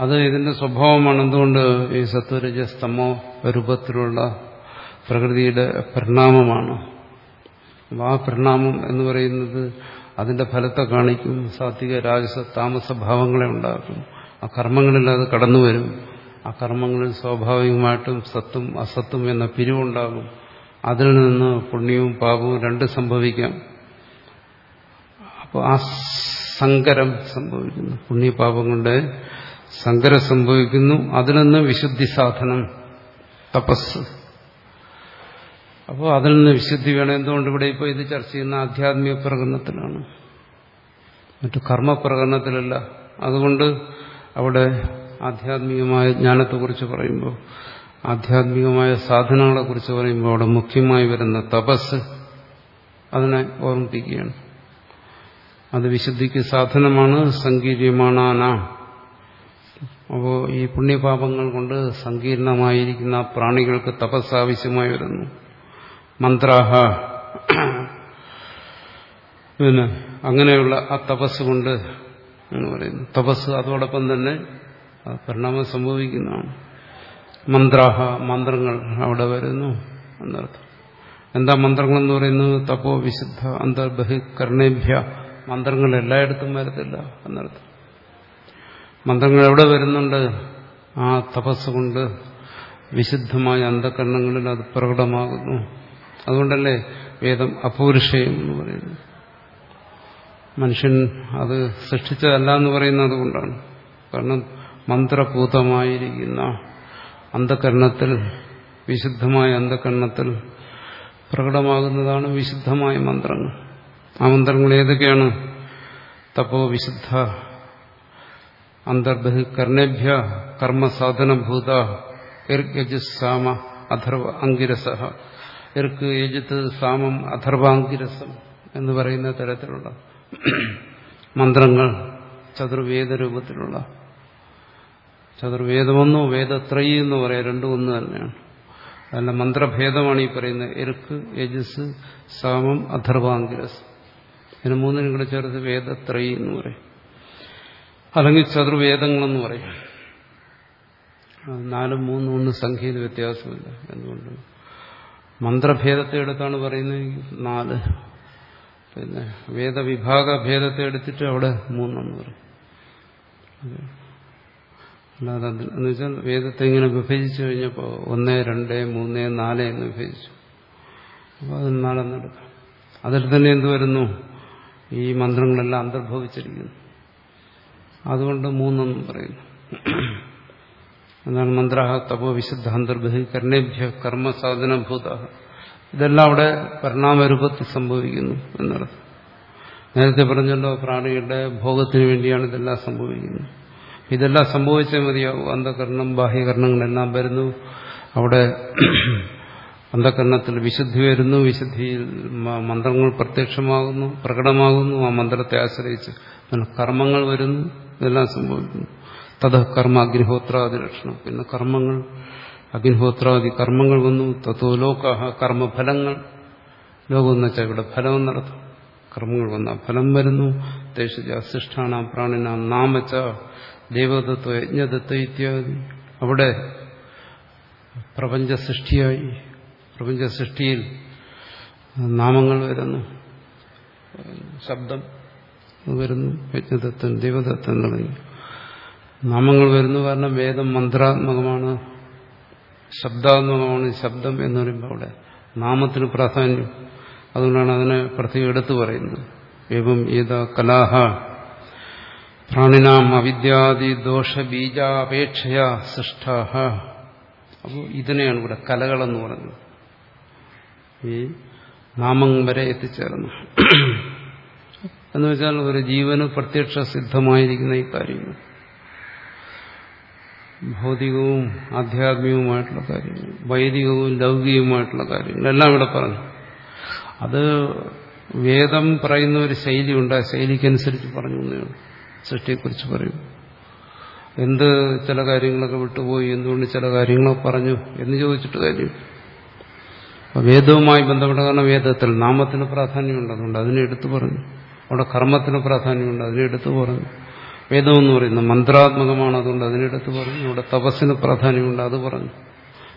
Speaker 1: അത് ഇതിന്റെ സ്വഭാവമാണ്. എന്തുകൊണ്ട് ഈ സത്വരജ സ്തമോ രൂപത്തിലുള്ള പ്രകൃതിയുടെ പരിണാമമാണ്? ആ പരിണാമം എന്ന് പറയുന്നത് അതിന്റെ ഫലത്തെ കാണിക്കും. സാത്വിക രാജസ താമസ ഭാവങ്ങളെ ഉണ്ടാക്കും. ആ കർമ്മങ്ങളിൽ അത് കടന്നു വരും. ആ കർമ്മങ്ങളിൽ സ്വാഭാവികമായിട്ടും സത്തും അസത്തും എന്ന പിരിവുണ്ടാകും. അതിൽ നിന്ന് പുണ്യവും പാപവും രണ്ട് സംഭവിക്കാം. അപ്പോൾ ആ സങ്കരം സംഭവിക്കുന്നു. പുണ്യപാപം കൊണ്ട് സങ്കരം സംഭവിക്കുന്നു. അതിൽ നിന്ന് വിശുദ്ധി സാധനം തപസ്. അപ്പോൾ അതിൽ നിന്ന് വിശുദ്ധി വേണം. എന്തുകൊണ്ട് ഇവിടെ ഇപ്പോൾ ഇത് ചർച്ച ചെയ്യുന്ന ആധ്യാത്മിക പ്രകടനത്തിലാണ്? മറ്റു കർമ്മപ്രകടനത്തിലല്ല അതുകൊണ്ട് അവിടെ ആധ്യാത്മികമായ ജ്ഞാനത്തെക്കുറിച്ച് പറയുമ്പോൾ ആധ്യാത്മികമായ സാധനങ്ങളെക്കുറിച്ച് പറയുമ്പോൾ അവിടെ മുഖ്യമായി വരുന്ന തപസ് അതിനെ ഓർമ്മിപ്പിക്കുകയാണ്. അത് വിശുദ്ധിക്ക് സാധനമാണ് സങ്കീര്യമാണാന അപ്പോൾ ഈ പുണ്യപാപങ്ങൾ കൊണ്ട് സങ്കീർണമായിരിക്കുന്ന പ്രാണികൾക്ക് തപസ് ആവശ്യമായി വരുന്നു. മന്ത്രാഹ. പിന്നെ അങ്ങനെയുള്ള ആ തപസ് കൊണ്ട് എന്ന് പറയുന്നു. തപസ് അതോടൊപ്പം തന്നെ പരിണാമം സംഭവിക്കുന്നതാണ്. മന്ത്രാഹ മന്ത്രങ്ങൾ അവിടെ വരുന്നു എന്നർത്ഥം. എന്താ മന്ത്രങ്ങൾ എന്ന് പറയുന്നത്? തപോ വിശുദ്ധ അന്തർബഹി കർണേഭ്യ. മന്ത്രങ്ങൾ എല്ലായിടത്തും വരത്തില്ല എന്നർത്ഥം. മന്ത്രങ്ങൾ എവിടെ വരുന്നുണ്ട്? ആ തപസ് കൊണ്ട് വിശുദ്ധമായ അന്ധകരണങ്ങളിൽ അത് പ്രകടമാകുന്നു. അതുകൊണ്ടല്ലേ വേദം അപൗരുഷയം എന്ന് പറയുന്നത്? മനുഷ്യൻ അത് സൃഷ്ടിച്ചതല്ല എന്ന് പറയുന്നത് അതുകൊണ്ടാണ് കാരണം മന്ത്രഭൂതമായിരിക്കുന്ന അന്ധകരണത്തിൽ വിശുദ്ധമായ അന്ധകരണത്തിൽ പ്രകടമാകുന്നതാണ് വിശുദ്ധമായ മന്ത്രങ്ങൾ ആ മന്ത്രങ്ങൾ ഏതൊക്കെയാണ്? തപ്പോ വിശുദ്ധ അന്തർബഹികർണേഭ്യ കർമ്മസാധനഭൂത സാമ അഥർവ അങ്കിരസ ഇർക്ക് യജിത്ത് സാമം അഥർവാങ്കിരസം എന്ന് പറയുന്ന തരത്തിലുള്ള മന്ത്രങ്ങൾ ചതുർവേദ രൂപത്തിലുള്ള ചതുർവേദമെന്നോ വേദത്രയി എന്ന് പറയാം രണ്ടും ഒന്ന് തന്നെയാണ്. അല്ല മന്ത്രഭേദമാണ് ഈ പറയുന്നത്. എരുക്ക് യജസ് സാമം അഥർവാങ്കിരസ്. ഇതിന് മൂന്നിനും കൂടെ ചേർത്ത് വേദത്രയി എന്ന് പറയും. അല്ലെങ്കിൽ ചതുർവേദങ്ങളെന്ന് പറയും. നാലും മൂന്നും ഒന്നും സംഖ്യയിൽ വ്യത്യാസമില്ല. എന്തുകൊണ്ട് മന്ത്രഭേദത്തെ എടുത്താണ് പറയുന്നത് നാല്. പിന്നെ വേദവിഭാഗ ഭേദത്തെ എടുത്തിട്ട് അവിടെ മൂന്നെന്ന് പറയും അല്ലാതെ എന്ന് വെച്ചാൽ വേദത്തെ ഇങ്ങനെ വിഭജിച്ചു കഴിഞ്ഞപ്പോൾ ഒന്ന് രണ്ട് മൂന്ന് നാല് എന്ന് വിഭജിച്ചു. അപ്പോൾ അതിൽ നാലെന്നെടുക്കാം അതിൽ തന്നെ എന്ത് വരുന്നു? ഈ മന്ത്രങ്ങളെല്ലാം അന്തർഭവിച്ചിരിക്കുന്നു. അതുകൊണ്ട് മൂന്നെന്നും പറയുന്നു. എന്താണ് മന്ത്രാഹ തപോ വിശുദ്ധാന്തർഗ്രഹീകരണേഭ്യ കർമ്മ സാധന കർമ്മസാധനഭൂത ഇതെല്ലാം അവിടെ പരിണാമരൂപത്തിൽ സംഭവിക്കുന്നു എന്നർത്ഥം. നേരത്തെ പറഞ്ഞല്ലോ പ്രാണികളുടെ ഭോഗത്തിന് വേണ്ടിയാണ് ഇതെല്ലാം സംഭവിക്കുന്നത്. ഇതെല്ലാം സംഭവിച്ചേ മതിയാവും. അന്ധകരണം ബാഹ്യകരണങ്ങളെല്ലാം വരുന്നു. അവിടെ അന്ധകരണത്തിൽ വിശുദ്ധി വരുന്നു. വിശുദ്ധിയിൽ മന്ത്രങ്ങൾ പ്രത്യക്ഷമാകുന്നു പ്രകടമാകുന്നു. ആ മന്ത്രത്തെ ആശ്രയിച്ച് കർമ്മങ്ങൾ വരുന്നു. ഇതെല്ലാം സംഭവിക്കുന്നു. തത് കർമ്മ അഗ്നിഹോത്രാദി ലക്ഷണം. പിന്നെ കർമ്മങ്ങൾ അഗ്നിഹോത്രാദി കർമ്മങ്ങൾ വന്നു. തത്വലോക കർമ്മഫലങ്ങൾ. ലോകം എന്ന് വെച്ചാൽ ഇവിടെ ഫലം നടത്തും കർമ്മങ്ങൾ വന്ന ഫലം വരുന്നു. ദേശജ അസിഷ്ഠാന പ്രാണിന നാമച്ച ദേവതത്വ യജ്ഞതത്വ ഇത്യാദി. അവിടെ പ്രപഞ്ച സൃഷ്ടിയായി പ്രപഞ്ച സൃഷ്ടിയിൽ നാമങ്ങൾ വരുന്നു. ശബ്ദം വരുന്നു. യജ്ഞദത്തൻ ദൈവതത്വം തുടങ്ങി. നാമങ്ങൾ വരുന്നു കാരണം വേദം മന്ത്രാത്മകമാണ് ശബ്ദാത്മകമാണ് ശബ്ദം എന്ന് പറയുമ്പോൾ അവിടെ നാമത്തിന് പ്രാധാന്യം. അതുകൊണ്ടാണ് അതിനെ പ്രത്യേകം എടുത്തു പറയുന്നത്. ഏവം ഏത കലാഹ? പ്രാണിനാം അവിദ്യാദി ദോഷബീജാപേക്ഷയാ സൃഷ്ടാഹ. അപ്പോൾ ഇതിനെയാണ് ഇവിടെ കലകളെന്ന് പറഞ്ഞത് ഈ നാമം വരെ എത്തിച്ചേർന്നു. എന്ന് വെച്ചാൽ ഒരു ജീവന് പ്രത്യക്ഷ സിദ്ധമായിരിക്കുന്ന ഈ കാര്യങ്ങൾ. ഭൗതികവും ആധ്യാത്മികവുമായിട്ടുള്ള കാര്യങ്ങൾ വൈദികവും ലൗകികവുമായിട്ടുള്ള കാര്യങ്ങൾ എല്ലാം ഇവിടെ പറഞ്ഞു. അത് വേദം പറയുന്ന ഒരു ശൈലിയുണ്ട്. ആ ശൈലിക്കനുസരിച്ച് പറഞ്ഞു സൃഷ്ടിയെക്കുറിച്ച് പറയും. എന്ത് ചില കാര്യങ്ങളൊക്കെ വിട്ടുപോയി? എന്തുകൊണ്ട് ചില കാര്യങ്ങളൊക്കെ പറഞ്ഞു എന്ന് ചോദിച്ചിട്ട് കാര്യം വേദവുമായി ബന്ധപ്പെട്ട കാരണം വേദത്തിൽ നാമത്തിന് പ്രാധാന്യമുണ്ട്. അതുകൊണ്ട് അതിനെ എടുത്തു പറഞ്ഞു. അവിടെ കർമ്മത്തിന് പ്രാധാന്യമുണ്ട്. അതിനെ എടുത്തു പറഞ്ഞു. വേദം എന്ന് പറയുന്നത് മന്ത്രാത്മകമാണ് അതുകൊണ്ട് അതിനെടുത്ത് പറഞ്ഞു. ഇവിടെ തപസ്സിന് പ്രാധാന്യമുണ്ട് അത് പറഞ്ഞു.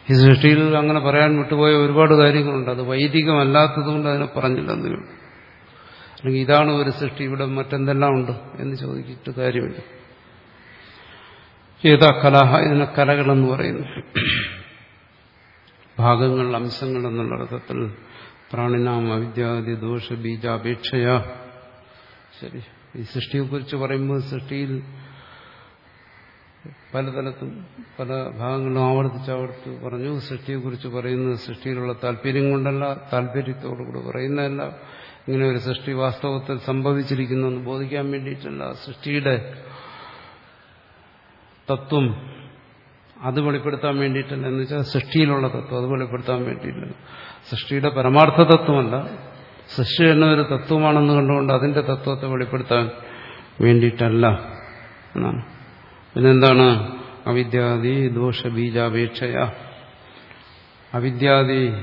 Speaker 1: ഈ സൃഷ്ടിയിൽ അങ്ങനെ പറയാൻ വിട്ടുപോയ ഒരുപാട് കാര്യങ്ങളുണ്ട്. അത് വൈദികമല്ലാത്തതുകൊണ്ട് അതിനെ പറഞ്ഞില്ലെന്നേ ഉള്ളൂ അല്ലെങ്കിൽ ഇതാണ് ഒരു സൃഷ്ടി ഇവിടെ മറ്റെന്തെല്ലാം ഉണ്ട് എന്ന് ചോദിച്ചിട്ട് കാര്യമില്ല. ഏതാ കലാഹ ഇതിനെ കലകളെന്ന് പറയുന്നു. ഭാഗങ്ങൾ അംശങ്ങൾ എന്നുള്ള അർത്ഥത്തിൽ പ്രാണിനാം അവിദ്യാദി ദോഷ ബീജാപേക്ഷയാ. ശരി. ഈ സൃഷ്ടിയെ കുറിച്ച് പറയുമ്പോൾ സൃഷ്ടിയിൽ പലതലത്തും പല ഭാഗങ്ങളും ആവർത്തിച്ച് ആവർത്തിച്ച് പറഞ്ഞു. സൃഷ്ടിയെക്കുറിച്ച് പറയുന്നത് സൃഷ്ടിയിലുള്ള താല്പര്യം കൊണ്ടല്ല താല്പര്യത്തോടുകൂടി പറയുന്നതല്ല. ഇങ്ങനെ ഒരു സൃഷ്ടി വാസ്തവത്തിൽ സംഭവിച്ചിരിക്കുന്നു എന്ന് ബോധിക്കാൻ വേണ്ടിയിട്ടല്ല. സൃഷ്ടിയുടെ തത്വം അത് വെളിപ്പെടുത്താൻ വേണ്ടിയിട്ടല്ല. എന്ന് വെച്ചാൽ സൃഷ്ടിയിലുള്ള തത്വം അത് വെളിപ്പെടുത്താൻ വേണ്ടിയില്ല സൃഷ്ടിയുടെ പരമാർത്ഥ തത്വമല്ല സൃഷ്ടി എന്നൊരു തത്വമാണെന്ന് കണ്ടുകൊണ്ട് അതിന്റെ തത്വത്തെ വെളിപ്പെടുത്താൻ വേണ്ടിയിട്ടല്ല എന്നാണ്. പിന്നെന്താണ്? അവിദ്യാദി ദോഷ ബീജാപേക്ഷയ അവിദ്യാദി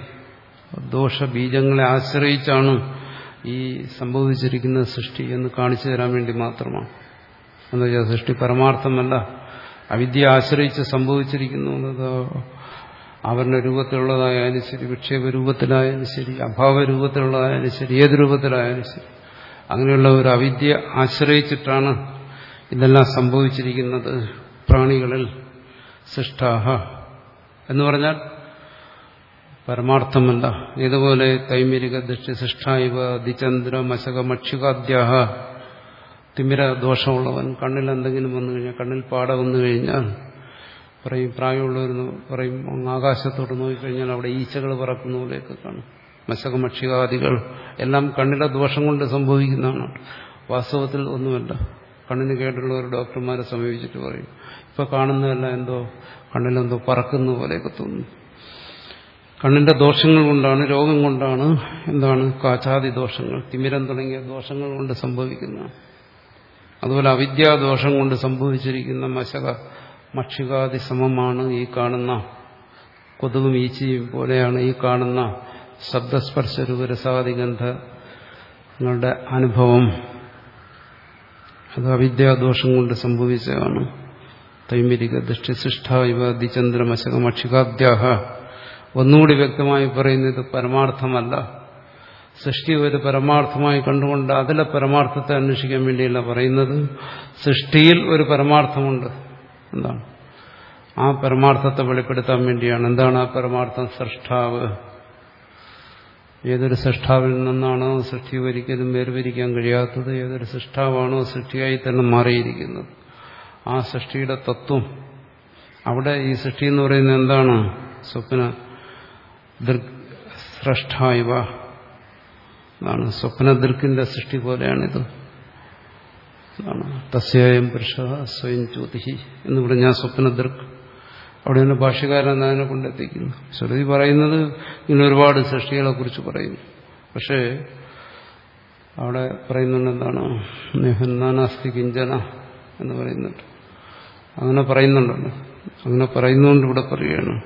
Speaker 1: ദോഷ ബീജങ്ങളെ ആശ്രയിച്ചാണ് ഈ സംഭവിച്ചിരിക്കുന്ന സൃഷ്ടി എന്ന് കാണിച്ചു തരാൻ വേണ്ടി മാത്രമാണ്. എന്നുവെച്ചാൽ സൃഷ്ടി പരമാർത്ഥമല്ല. അവിദ്യ ആശ്രയിച്ച് സംഭവിച്ചിരിക്കുന്നു ആവരണ രൂപത്തിലുള്ളതായാലും ശരി വിക്ഷേപ രൂപത്തിലായാലും ശരി അഭാവ രൂപത്തിലുള്ളതായാലും ശരി ഏത് രൂപത്തിലായാലും ശരി. അങ്ങനെയുള്ള ഒരു അവിദ്യ ആശ്രയിച്ചിട്ടാണ് ഇതെല്ലാം സംഭവിച്ചിരിക്കുന്നത് പ്രാണികളിൽ സൃഷ്ടാഹ എന്ന് പറഞ്ഞാൽ പരമാർത്ഥമല്ല ഇതുപോലെ തൈമിരിക ദൃഷ്ടി സൃഷ്ടായിവ ദിചന്ദ്ര മശക മക്ഷികാദ്യാഹ തിമിര ദോഷമുള്ളവൻ കണ്ണിൽ എന്തെങ്കിലും വന്നു കഴിഞ്ഞാൽ കണ്ണിൽ പാട വന്നു കഴിഞ്ഞാൽ പറയും പ്രായമുള്ളവർ പറയും അങ്ങ് ആകാശത്തോട്ട് നോക്കിക്കഴിഞ്ഞാൽ അവിടെ ഈച്ചകൾ പറക്കുന്ന പോലെയൊക്കെ കാണും. മശക മക്ഷികാദികൾ എല്ലാം കണ്ണിലെ ദോഷം കൊണ്ട് സംഭവിക്കുന്നതാണ്. വാസ്തവത്തിൽ ഒന്നുമല്ല. കണ്ണിന് കേട്ടുള്ള ഒരു ഡോക്ടർമാരെ സമീപിച്ചിട്ട് പറയും. ഇപ്പൊ കാണുന്നതല്ല എന്തോ കണ്ണിലെന്തോ പറക്കുന്ന പോലെയൊക്കെ തോന്നുന്നു. കണ്ണിന്റെ ദോഷങ്ങൾ കൊണ്ടാണ് രോഗം കൊണ്ടാണ് എന്താണ് കാച്ചാതി ദോഷങ്ങൾ തിമിരം തുടങ്ങിയ ദോഷങ്ങൾ കൊണ്ട് സംഭവിക്കുന്നതാണ് അതുപോലെ അവിദ്യാദോഷം കൊണ്ട് സംഭവിച്ചിരിക്കുന്ന മശക മക്ഷികാതി സമമാണ് ഈ കാണുന്ന. കൊതുകും ഈച്ചയും പോലെയാണ് ഈ കാണുന്ന ശബ്ദസ്പർശ രൂപരസാദിഗന്ധങ്ങളുടെ അനുഭവം. അത് അവിദ്യാദോഷം കൊണ്ട് സംഭവിച്ചതാണ്. തൈമിരിക ദൃഷ്ടിശിഷ്ട ഇവ ദിചന്ദ്രമശക മക്ഷികാദ്യാഹ. ഒന്നുകൂടി വ്യക്തമായി പറയുന്നത് പരമാർത്ഥമല്ല. സൃഷ്ടി ഒരു പരമാർത്ഥമായി കണ്ടുകൊണ്ട് അതിലെ പരമാർത്ഥത്തെ അന്വേഷിക്കാൻ വേണ്ടിയല്ല പറയുന്നത്. സൃഷ്ടിയിൽ ഒരു പരമാർത്ഥമുണ്ട്. എന്താണ്? ആ പരമാർത്ഥത്തെ വെളിപ്പെടുത്താൻ വേണ്ടിയാണ്. എന്താണ് ആ പരമാർത്ഥം? സൃഷ്ടാവ്. ഏതൊരു സൃഷ്ടാവിൽ നിന്നാണോ സൃഷ്ടി ഒരിക്കലും വേർപിരിക്കാൻ കഴിയാത്തത് ഏതൊരു സൃഷ്ടാവാണോ സൃഷ്ടിയായി തന്നെ മാറിയിരിക്കുന്നത്. ആ സൃഷ്ടിയുടെ തത്വം. അവിടെ ഈ സൃഷ്ടി എന്ന് പറയുന്നത് എന്താണ്? സ്വപ്ന സൃഷ്ടായവ. സ്വപ്ന സ്വപ്നദൃക്കിന്റെ സൃഷ്ടി പോലെയാണിത്. തസ്യായം പുരുഷ സ്വയം ജ്യോതിഷി എന്ന് പറഞ്ഞ അവിടെ അവിടെയാണ് ഭാഷകാരൻ അതിനെ കൊണ്ടെത്തിക്കുന്നു. ശ്രുതി പറയുന്നത് ഇങ്ങനെ ഒരുപാട് സൃഷ്ടികളെ കുറിച്ച് പറയുന്നു പക്ഷേ അവിടെ പറയുന്നുണ്ട് എന്താണ് നിഹന്നാനാസ്തി കിഞ്ചന എന്ന് പറയുന്നുണ്ട്. അങ്ങനെ പറയുന്നുണ്ടല്ലോ. അങ്ങനെ പറയുന്നുകൊണ്ട് ഇവിടെ പറയുകയാണ്.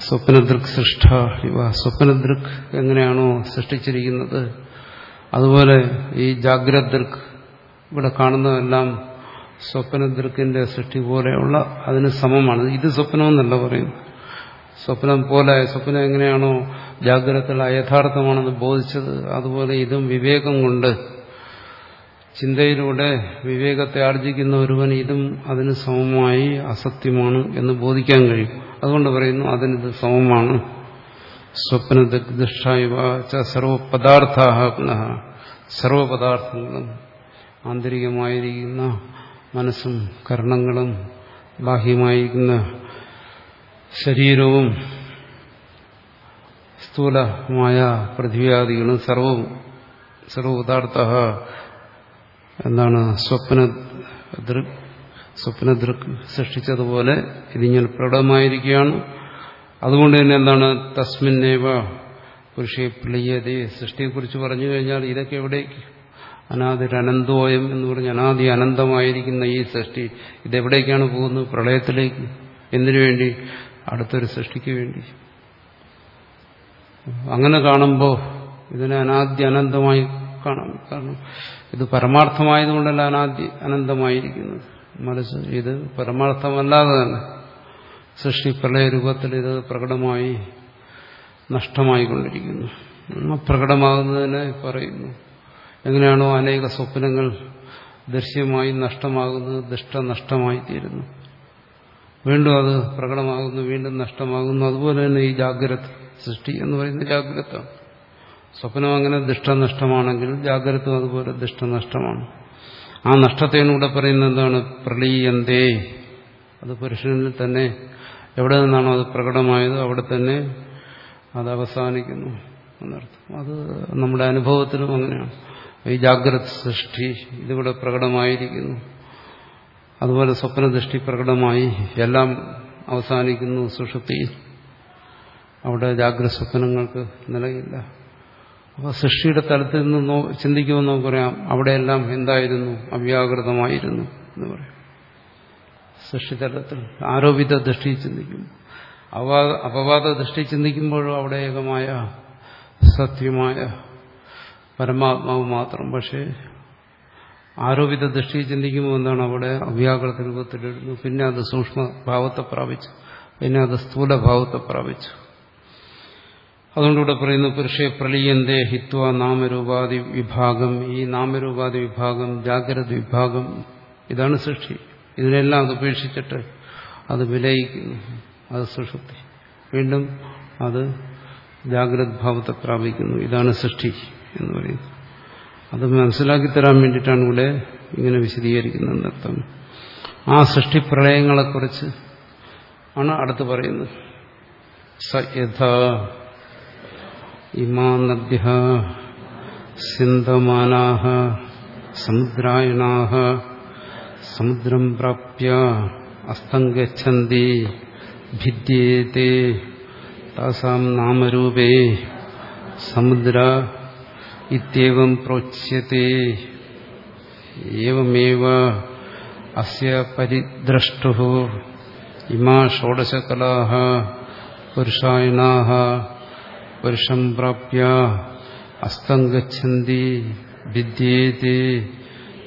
Speaker 1: സ്വപ്നദൃക് സൃഷ്ട ഇവ. സ്വപ്നദൃക് എങ്ങനെയാണോ സൃഷ്ടിച്ചിരിക്കുന്നത്? അതുപോലെ ഈ ജാഗ്രത ദൃക്ക് ഇവിടെ കാണുന്നതെല്ലാം സ്വപ്ന ദൃക്കിന്റെ സൃഷ്ടി പോലെയുള്ള അതിന് സമമാണ്. ഇത് സ്വപ്നമെന്നല്ല പറയുന്നു സ്വപ്നം പോലെ സ്വപ്നം എങ്ങനെയാണോ ജാഗ്രതയുള്ള യഥാർത്ഥമാണെന്ന് ബോധിച്ചത് അതുപോലെ ഇതും വിവേകം കൊണ്ട് ചിന്തയിലൂടെ വിവേകത്തെ ആർജിക്കുന്ന ഒരുവൻ ഇതും അതിന് സമമായി അസത്യമാണ് എന്ന് ബോധിക്കാൻ കഴിയും. അതുകൊണ്ട് പറയുന്നു അതിനിത് സമമാണ്. പുനഃ. സർവപദാർത്ഥങ്ങളും ആന്തരികമായിരിക്കുന്ന മനസ്സും കർണങ്ങളും ബാഹ്യമായിരിക്കുന്ന ശരീരവും സ്ഥൂലമായ പൃഥ്വിയാദികളും സർവവും സർവപദാർത്ഥ എന്താണ് സ്വപ്ന ദൃക് സ്വപ്നദൃക് സൃഷ്ടിച്ചതുപോലെ ഇതിങ്ങനെ പ്രകടമായിരിക്കുകയാണ്. അതുകൊണ്ട് തന്നെ എന്താണ്? തസ്മിന്നേവ പുരുഷെ പ്ലിയതേ. സൃഷ്ടിയെക്കുറിച്ച് പറഞ്ഞു കഴിഞ്ഞാൽ ഇതൊക്കെ എവിടേക്ക് അനാദിരനന്തോയം എന്ന് പറഞ്ഞ് അനാദി അനന്തമായിരിക്കുന്ന ഈ സൃഷ്ടി ഇതെവിടേക്കാണ് പോകുന്നത്? പ്രളയത്തിലേക്ക്. എന്തിനു വേണ്ടി? അടുത്തൊരു സൃഷ്ടിക്ക് വേണ്ടി. അങ്ങനെ കാണുമ്പോൾ ഇതിനെ അനാദ്യ അനന്തമായി കാണാം. കാരണം ഇത് പരമാർത്ഥമായതുകൊണ്ടല്ല അനാദ്യ അനന്തമായിരിക്കുന്നത്. മനസ്സ് ഇത് പരമാർത്ഥമല്ലാതെ തന്നെ. സൃഷ്ടി പ്രളയ രൂപത്തിൽ ഇത് പ്രകടമായി നഷ്ടമായിക്കൊണ്ടിരിക്കുന്നു. പ്രകടമാകുന്നതിനെ പറയുന്നു. എങ്ങനെയാണോ അനേക സ്വപ്നങ്ങൾ ദൃശ്യമായി നഷ്ടമാകുന്നത് ദുഷ്ടനഷ്ടമായി തീരുന്നു വീണ്ടും അത് പ്രകടമാകുന്നു വീണ്ടും നഷ്ടമാകുന്നു. അതുപോലെ തന്നെ ഈ ജാഗ്രത സൃഷ്ടി എന്ന് പറയുന്ന ജാഗ്രത. സ്വപ്നം അങ്ങനെ ദുഷ്ടനഷ്ടമാണെങ്കിൽ ജാഗ്രത അതുപോലെ ദുഷ്ടനഷ്ടമാണ്. ആ നഷ്ടത്തേനൂടെ പറയുന്നത് എന്താണ്? പ്രളീയന്തേ. അത് പുരുഷനിൽ തന്നെ എവിടെ നിന്നാണോ അത് പ്രകടമായത് അവിടെ തന്നെ അത് അവസാനിക്കുന്നു എന്നർത്ഥം. അത് നമ്മുടെ അനുഭവത്തിലും അങ്ങനെയാണ്. ഈ ജാഗ്രത സൃഷ്ടി ഇതിവിടെ പ്രകടമായിരിക്കുന്നു. അതുപോലെ സ്വപ്നദൃഷ്ടി പ്രകടമായി എല്ലാം അവസാനിക്കുന്നു സുഷുപ്തിയിൽ അവിടെ ജാഗ്രത സ്വപ്നങ്ങൾക്ക് നിലയില്ല. അപ്പോൾ സൃഷ്ടിയുടെ തലത്തിൽ നിന്ന് ചിന്തിക്കുമെന്ന് നമുക്ക് പറയാം അവിടെയെല്ലാം എന്തായിരുന്നു? അവ്യാകൃതമായിരുന്നു എന്ന് പറയാം. സൃഷ്ടിതലത്തിൽ ആരോപിത ദൃഷ്ടി ചിന്തിക്കും അപവാദ ദൃഷ്ടി ചിന്തിക്കുമ്പോഴും അവിടെ ഏകമായ സത്യമായ പരമാത്മാവ് മാത്രം. പക്ഷേ ആരോപിത ദൃഷ്ടി ചിന്തിക്കുമ്പോൾ എന്താണ് അവിടെ അവ്യാകൃത രൂപത്തിലിരുന്നു പിന്നെ അത് സൂക്ഷ്മ ഭാവത്തെ പ്രാപിച്ചു. പിന്നെ അത് സ്ഥൂലഭാവത്തെ പ്രാപിച്ചു. അതുകൊണ്ടിവിടെ പറയുന്നു പുരുഷെ പ്രളീയന്തേ ഹിത്വ നാമരൂപാധി വിഭാഗം. ഈ നാമരൂപാധി വിഭാഗം ജാഗ്രത വിഭാഗം ഇതാണ് സൃഷ്ടി. ഇതിനെല്ലാം അത് ഉപേക്ഷിച്ചിട്ട് അത് വിലയിക്കുന്നു. അത് സുഷുപ്തി. വീണ്ടും അത് ജാഗ്രത് ഭാവത്തെ പ്രാപിക്കുന്നു. ഇതാണ് സൃഷ്ടി എന്ന് പറയുന്നത്. അത് മനസ്സിലാക്കി തരാൻ വേണ്ടിയിട്ടാണ് ഇവിടെ ഇങ്ങനെ വിശദീകരിക്കുന്നത് അർത്ഥം. ആ സൃഷ്ടിപ്രളയങ്ങളെക്കുറിച്ച് ആണ് അടുത്ത് പറയുന്നത്. സ യഥാ ഇമാ നദ്യ സിന്ധമാനാഹ സമുദ്രായണാഹ സമുദ്രം പ്രാപ്യ അസ്തം ഗച്ഛന്തി ഭിദ്യേത്തെ താസാം നാമരൂപേ സമുദ്ര ഇത്യവം പ്രോച്യത്തെ. ഏവമേവ അസ്യ പരിദ്രഷ്ടു ഇമാ ഷോഡശകലാഹ പുരുഷായണാഹ പുരുഷം പ്രാപ്യ അസ്തം ഗച്ഛന്തി വിദ്യേത്തെ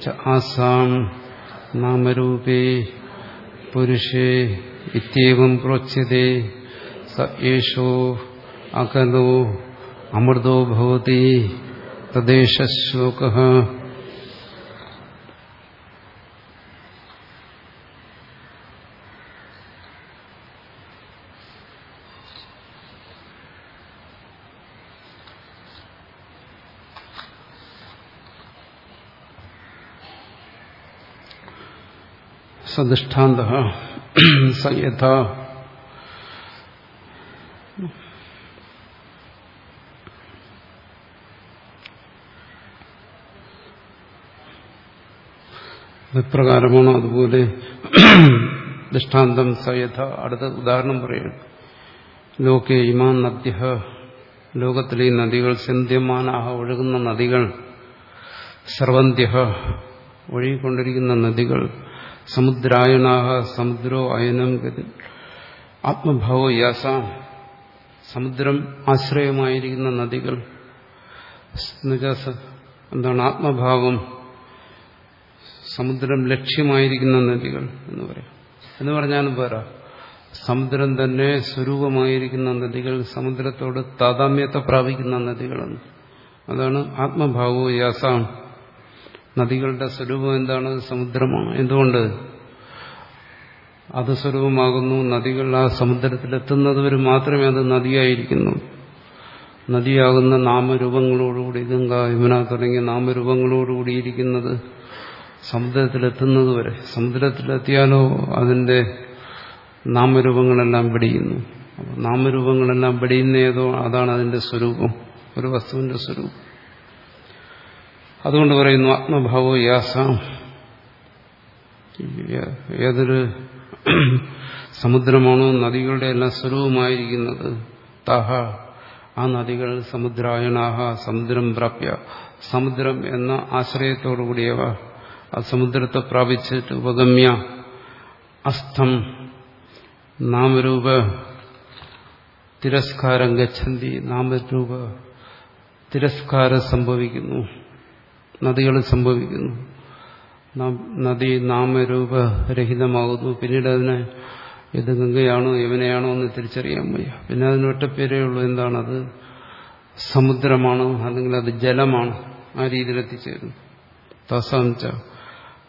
Speaker 1: ച ആസാം നാമരൂപേ പുരുഷേ ഇത്യവം പ്രോച്യത്തെ സേഷോ അകലോ അമൃതോ ഭവതി തദ്ദേശശ്ലോക സദൃഷ്ടാന്ത സ യഥാ. എപ്രകാരമാണോ അതുപോലെ ദൃഷ്ടാന്തം സയഥ അടുത്ത ഉദാഹരണം പറയുന്നു ലോകെ ഇമാൻ നദ്യ. ലോകത്തിലെ നദികൾ സന്ധ്യമാനാഹ. ഒഴുകുന്ന നദികൾ സർവന്ത്യ ഒഴുകിക്കൊണ്ടിരിക്കുന്ന നദികൾ സമുദ്രായണാഹ സമുദ്രോ അയനം ഗതി. ആത്മഭാവോ യാസ. സമുദ്രം ആശ്രയമായിരിക്കുന്ന നദികൾ. എന്താണ് ആത്മഭാവം? സമുദ്രം ലക്ഷ്യമായിരിക്കുന്ന നദികൾ എന്ന് പറയാം. എന്ന് പറഞ്ഞാലും പോരാ. സമുദ്രം തന്നെ സ്വരൂപമായിരിക്കുന്ന നദികൾ സമുദ്രത്തോട് താതാമ്യത്തെ പ്രാപിക്കുന്ന നദികളാണ്. അതാണ് ആത്മഭാവോ യാസാം. നദികളുടെ സ്വരൂപം എന്താണ്? സമുദ്രമാണ്. എന്തുകൊണ്ട്? അത് സ്വരൂപമാകുന്നു. നദികൾ ആ സമുദ്രത്തിലെത്തുന്നത് വരെ മാത്രമേ അത് നദിയായിരിക്കുന്നു. നദിയാകുന്ന നാമരൂപങ്ങളോടുകൂടി ഗംഗ യമുന തുടങ്ങിയ നാമരൂപങ്ങളോടുകൂടി ഇരിക്കുന്നത് സമുദ്രത്തിലെത്തുന്നത് വരെ സമുദ്രത്തിലെത്തിയാലോ അതിന്റെ നാമരൂപങ്ങളെല്ലാം വെടിയുന്നു നാമരൂപങ്ങളെല്ലാം വെടിയുന്ന ഏതോ അതാണ് അതിന്റെ സ്വരൂപം. ഒരു വസ്തുവിന്റെ സ്വരൂപം. അതുകൊണ്ട് പറയുന്നു ആത്മഭാവോ യാസാം. ഏതൊരു സമുദ്രമാണോ നദികളുടെ എല്ലാം സ്വരൂപമായിരിക്കുന്നത്. താഹ ആ നദികൾ സമുദ്രായണാഹ സമുദ്രം പ്രാപ്യ. സമുദ്രം എന്ന ആശ്രയത്തോടുകൂടിയവ ആ സമുദ്രത്തെ പ്രാപിച്ചിട്ട് ഉപഗമ്യ. അസ്ഥം നാമരൂപ. തിരസ്കാരം ഗച്ഛന്തി നാമരൂപ. തിരസ്കാരം സംഭവിക്കുന്നു. നദികൾ സംഭവിക്കുന്നു. നദി നാമരൂപരഹിതമാകുന്നു. പിന്നീട് അതിനെ ഇത് ഗംഗയാണോ യവനയാണോ എന്ന് തിരിച്ചറിയാൻ വയ്യ. പിന്നെ അതിന് ഒറ്റപ്പേരേ ഉള്ളൂ. എന്താണത്? സമുദ്രമാണ്? അല്ലെങ്കിൽ അത് ജലമാണ്? ആ രീതിയിൽ എത്തിച്ചേരുന്നു. തസാംച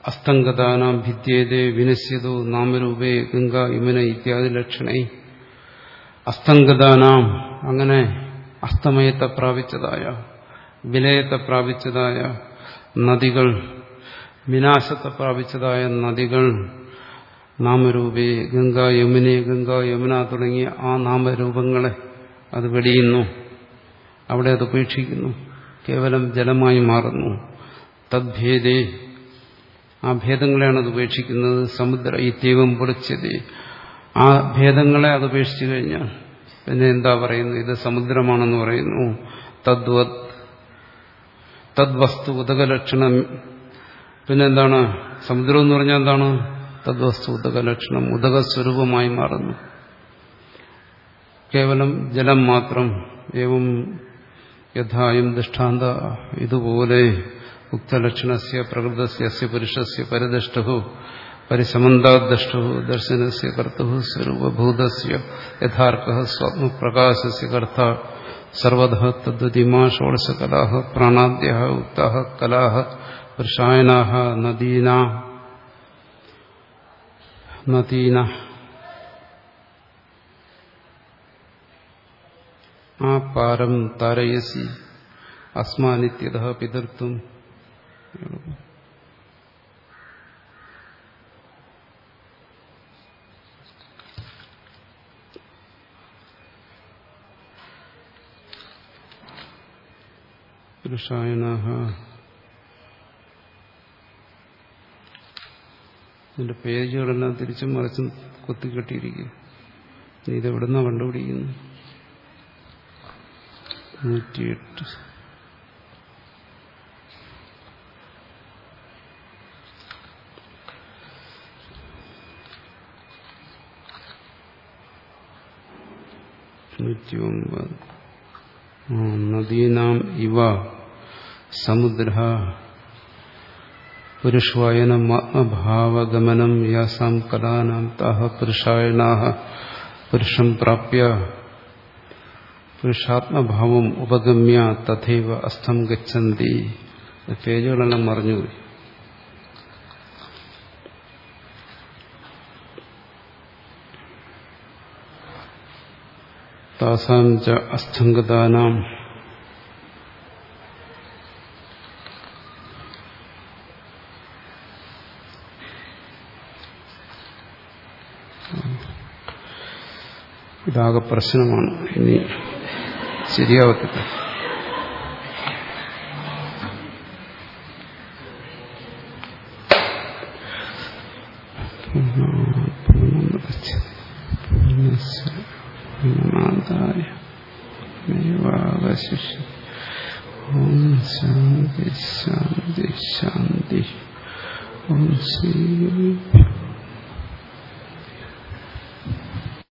Speaker 1: അസ്തംഗതാനാം ഭിത്യേതേ വിനശ്യതോ നാമരൂപേ ഗംഗ യമുന ഇത്യാദി ലക്ഷണേ. അസ്തംഗതാനാം അങ്ങനെ അസ്തമയത്തെ പ്രാപിച്ചതായ വിലയത്തെ പ്രാപിച്ചതായ നദികൾ വിനാശത്തെ പ്രാപിച്ചതായ നദികൾ നാമരൂപേ ഗംഗ യമുനി ഗംഗ യമുന തുടങ്ങിയ ആ നാമരൂപങ്ങളെ അത് വെടിയുന്നു. അവിടെ അത് ഉപേക്ഷിക്കുന്നു. കേവലം ജലമായി മാറുന്നു. തദ്ഭേദേ ആ ഭേദങ്ങളെയാണ് അത് ഉപേക്ഷിക്കുന്നത്. സമുദ്ര ഈ തീവം പൊളിച്ചത്. ആ ഭേദങ്ങളെ അത് ഉപേക്ഷിച്ചു കഴിഞ്ഞാൽ പിന്നെ എന്താ പറയുന്നത്? ഇത് സമുദ്രമാണെന്ന് പറയുന്നു. തദ്വത് തദ്വസ്തു ഉദകലക്ഷണം. പിന്നെന്താണ്? സമുദ്രം എന്ന് പറഞ്ഞാൽ എന്താണ്? തദ്വസ്തു ഉദകലക്ഷണം ഉദകസ്വരൂപമായി മാറുന്നു. കേവലം ജലം മാത്രം ഏവം യഥായും ദൃഷ്ടാന്ത ഇതുപോലെ ഉക്തലക്ഷണസ്യ പ്രകൃതസ്യ പുരുഷസ്യ പരിദഷ്ടു പരിസമന്താദ്ദഷ്ടു ദർശനസ്യ കർത്തു സ്വരൂപഭൂതസ്യ യഥാർത്ഥ സ്വപ്നപ്രകാശസ്യ കർത്ത സർവധ തദ്വതിമാ ഷോഡശകലാ പ്രാണാദ്യ ഉക്ത കലാ പുരുഷായനാ നദീന നദീന ആ പാരം താരയസി അസ്മാനിത്യത പിതൃത്വം ഇതിന്റെ പേജുകളെല്ലാം തിരിച്ചും മറിച്ചും കൊത്തിക്കെട്ടിയിരിക്കും നീ ഇതെവിടുന്ന കണ്ടുപിടിക്കുന്നു നൂറ്റിയെട്ട്. നൂറ്റി ഒമ്പത് നദീനാം ഇവ. സമുദ്ര പുരുഷവായനമാത്മഭാവഗമനം യാസാം കലാനാം താഹ പുരുഷായണാ പുരുഷം പ്രാപ്യ. പുരുഷാത്മഭാവം ഉപഗമ്യ തഥൈവ അസ്ഥം ഗച്ഛന്തി. പേജുകളെല്ലാം മറിഞ്ഞുപോയി താസാം ച അസ്ഥംഗതാനാം ഇതാകെ പ്രശ്നമാണ്. ഇനി ശരിയാവത്തില്ല.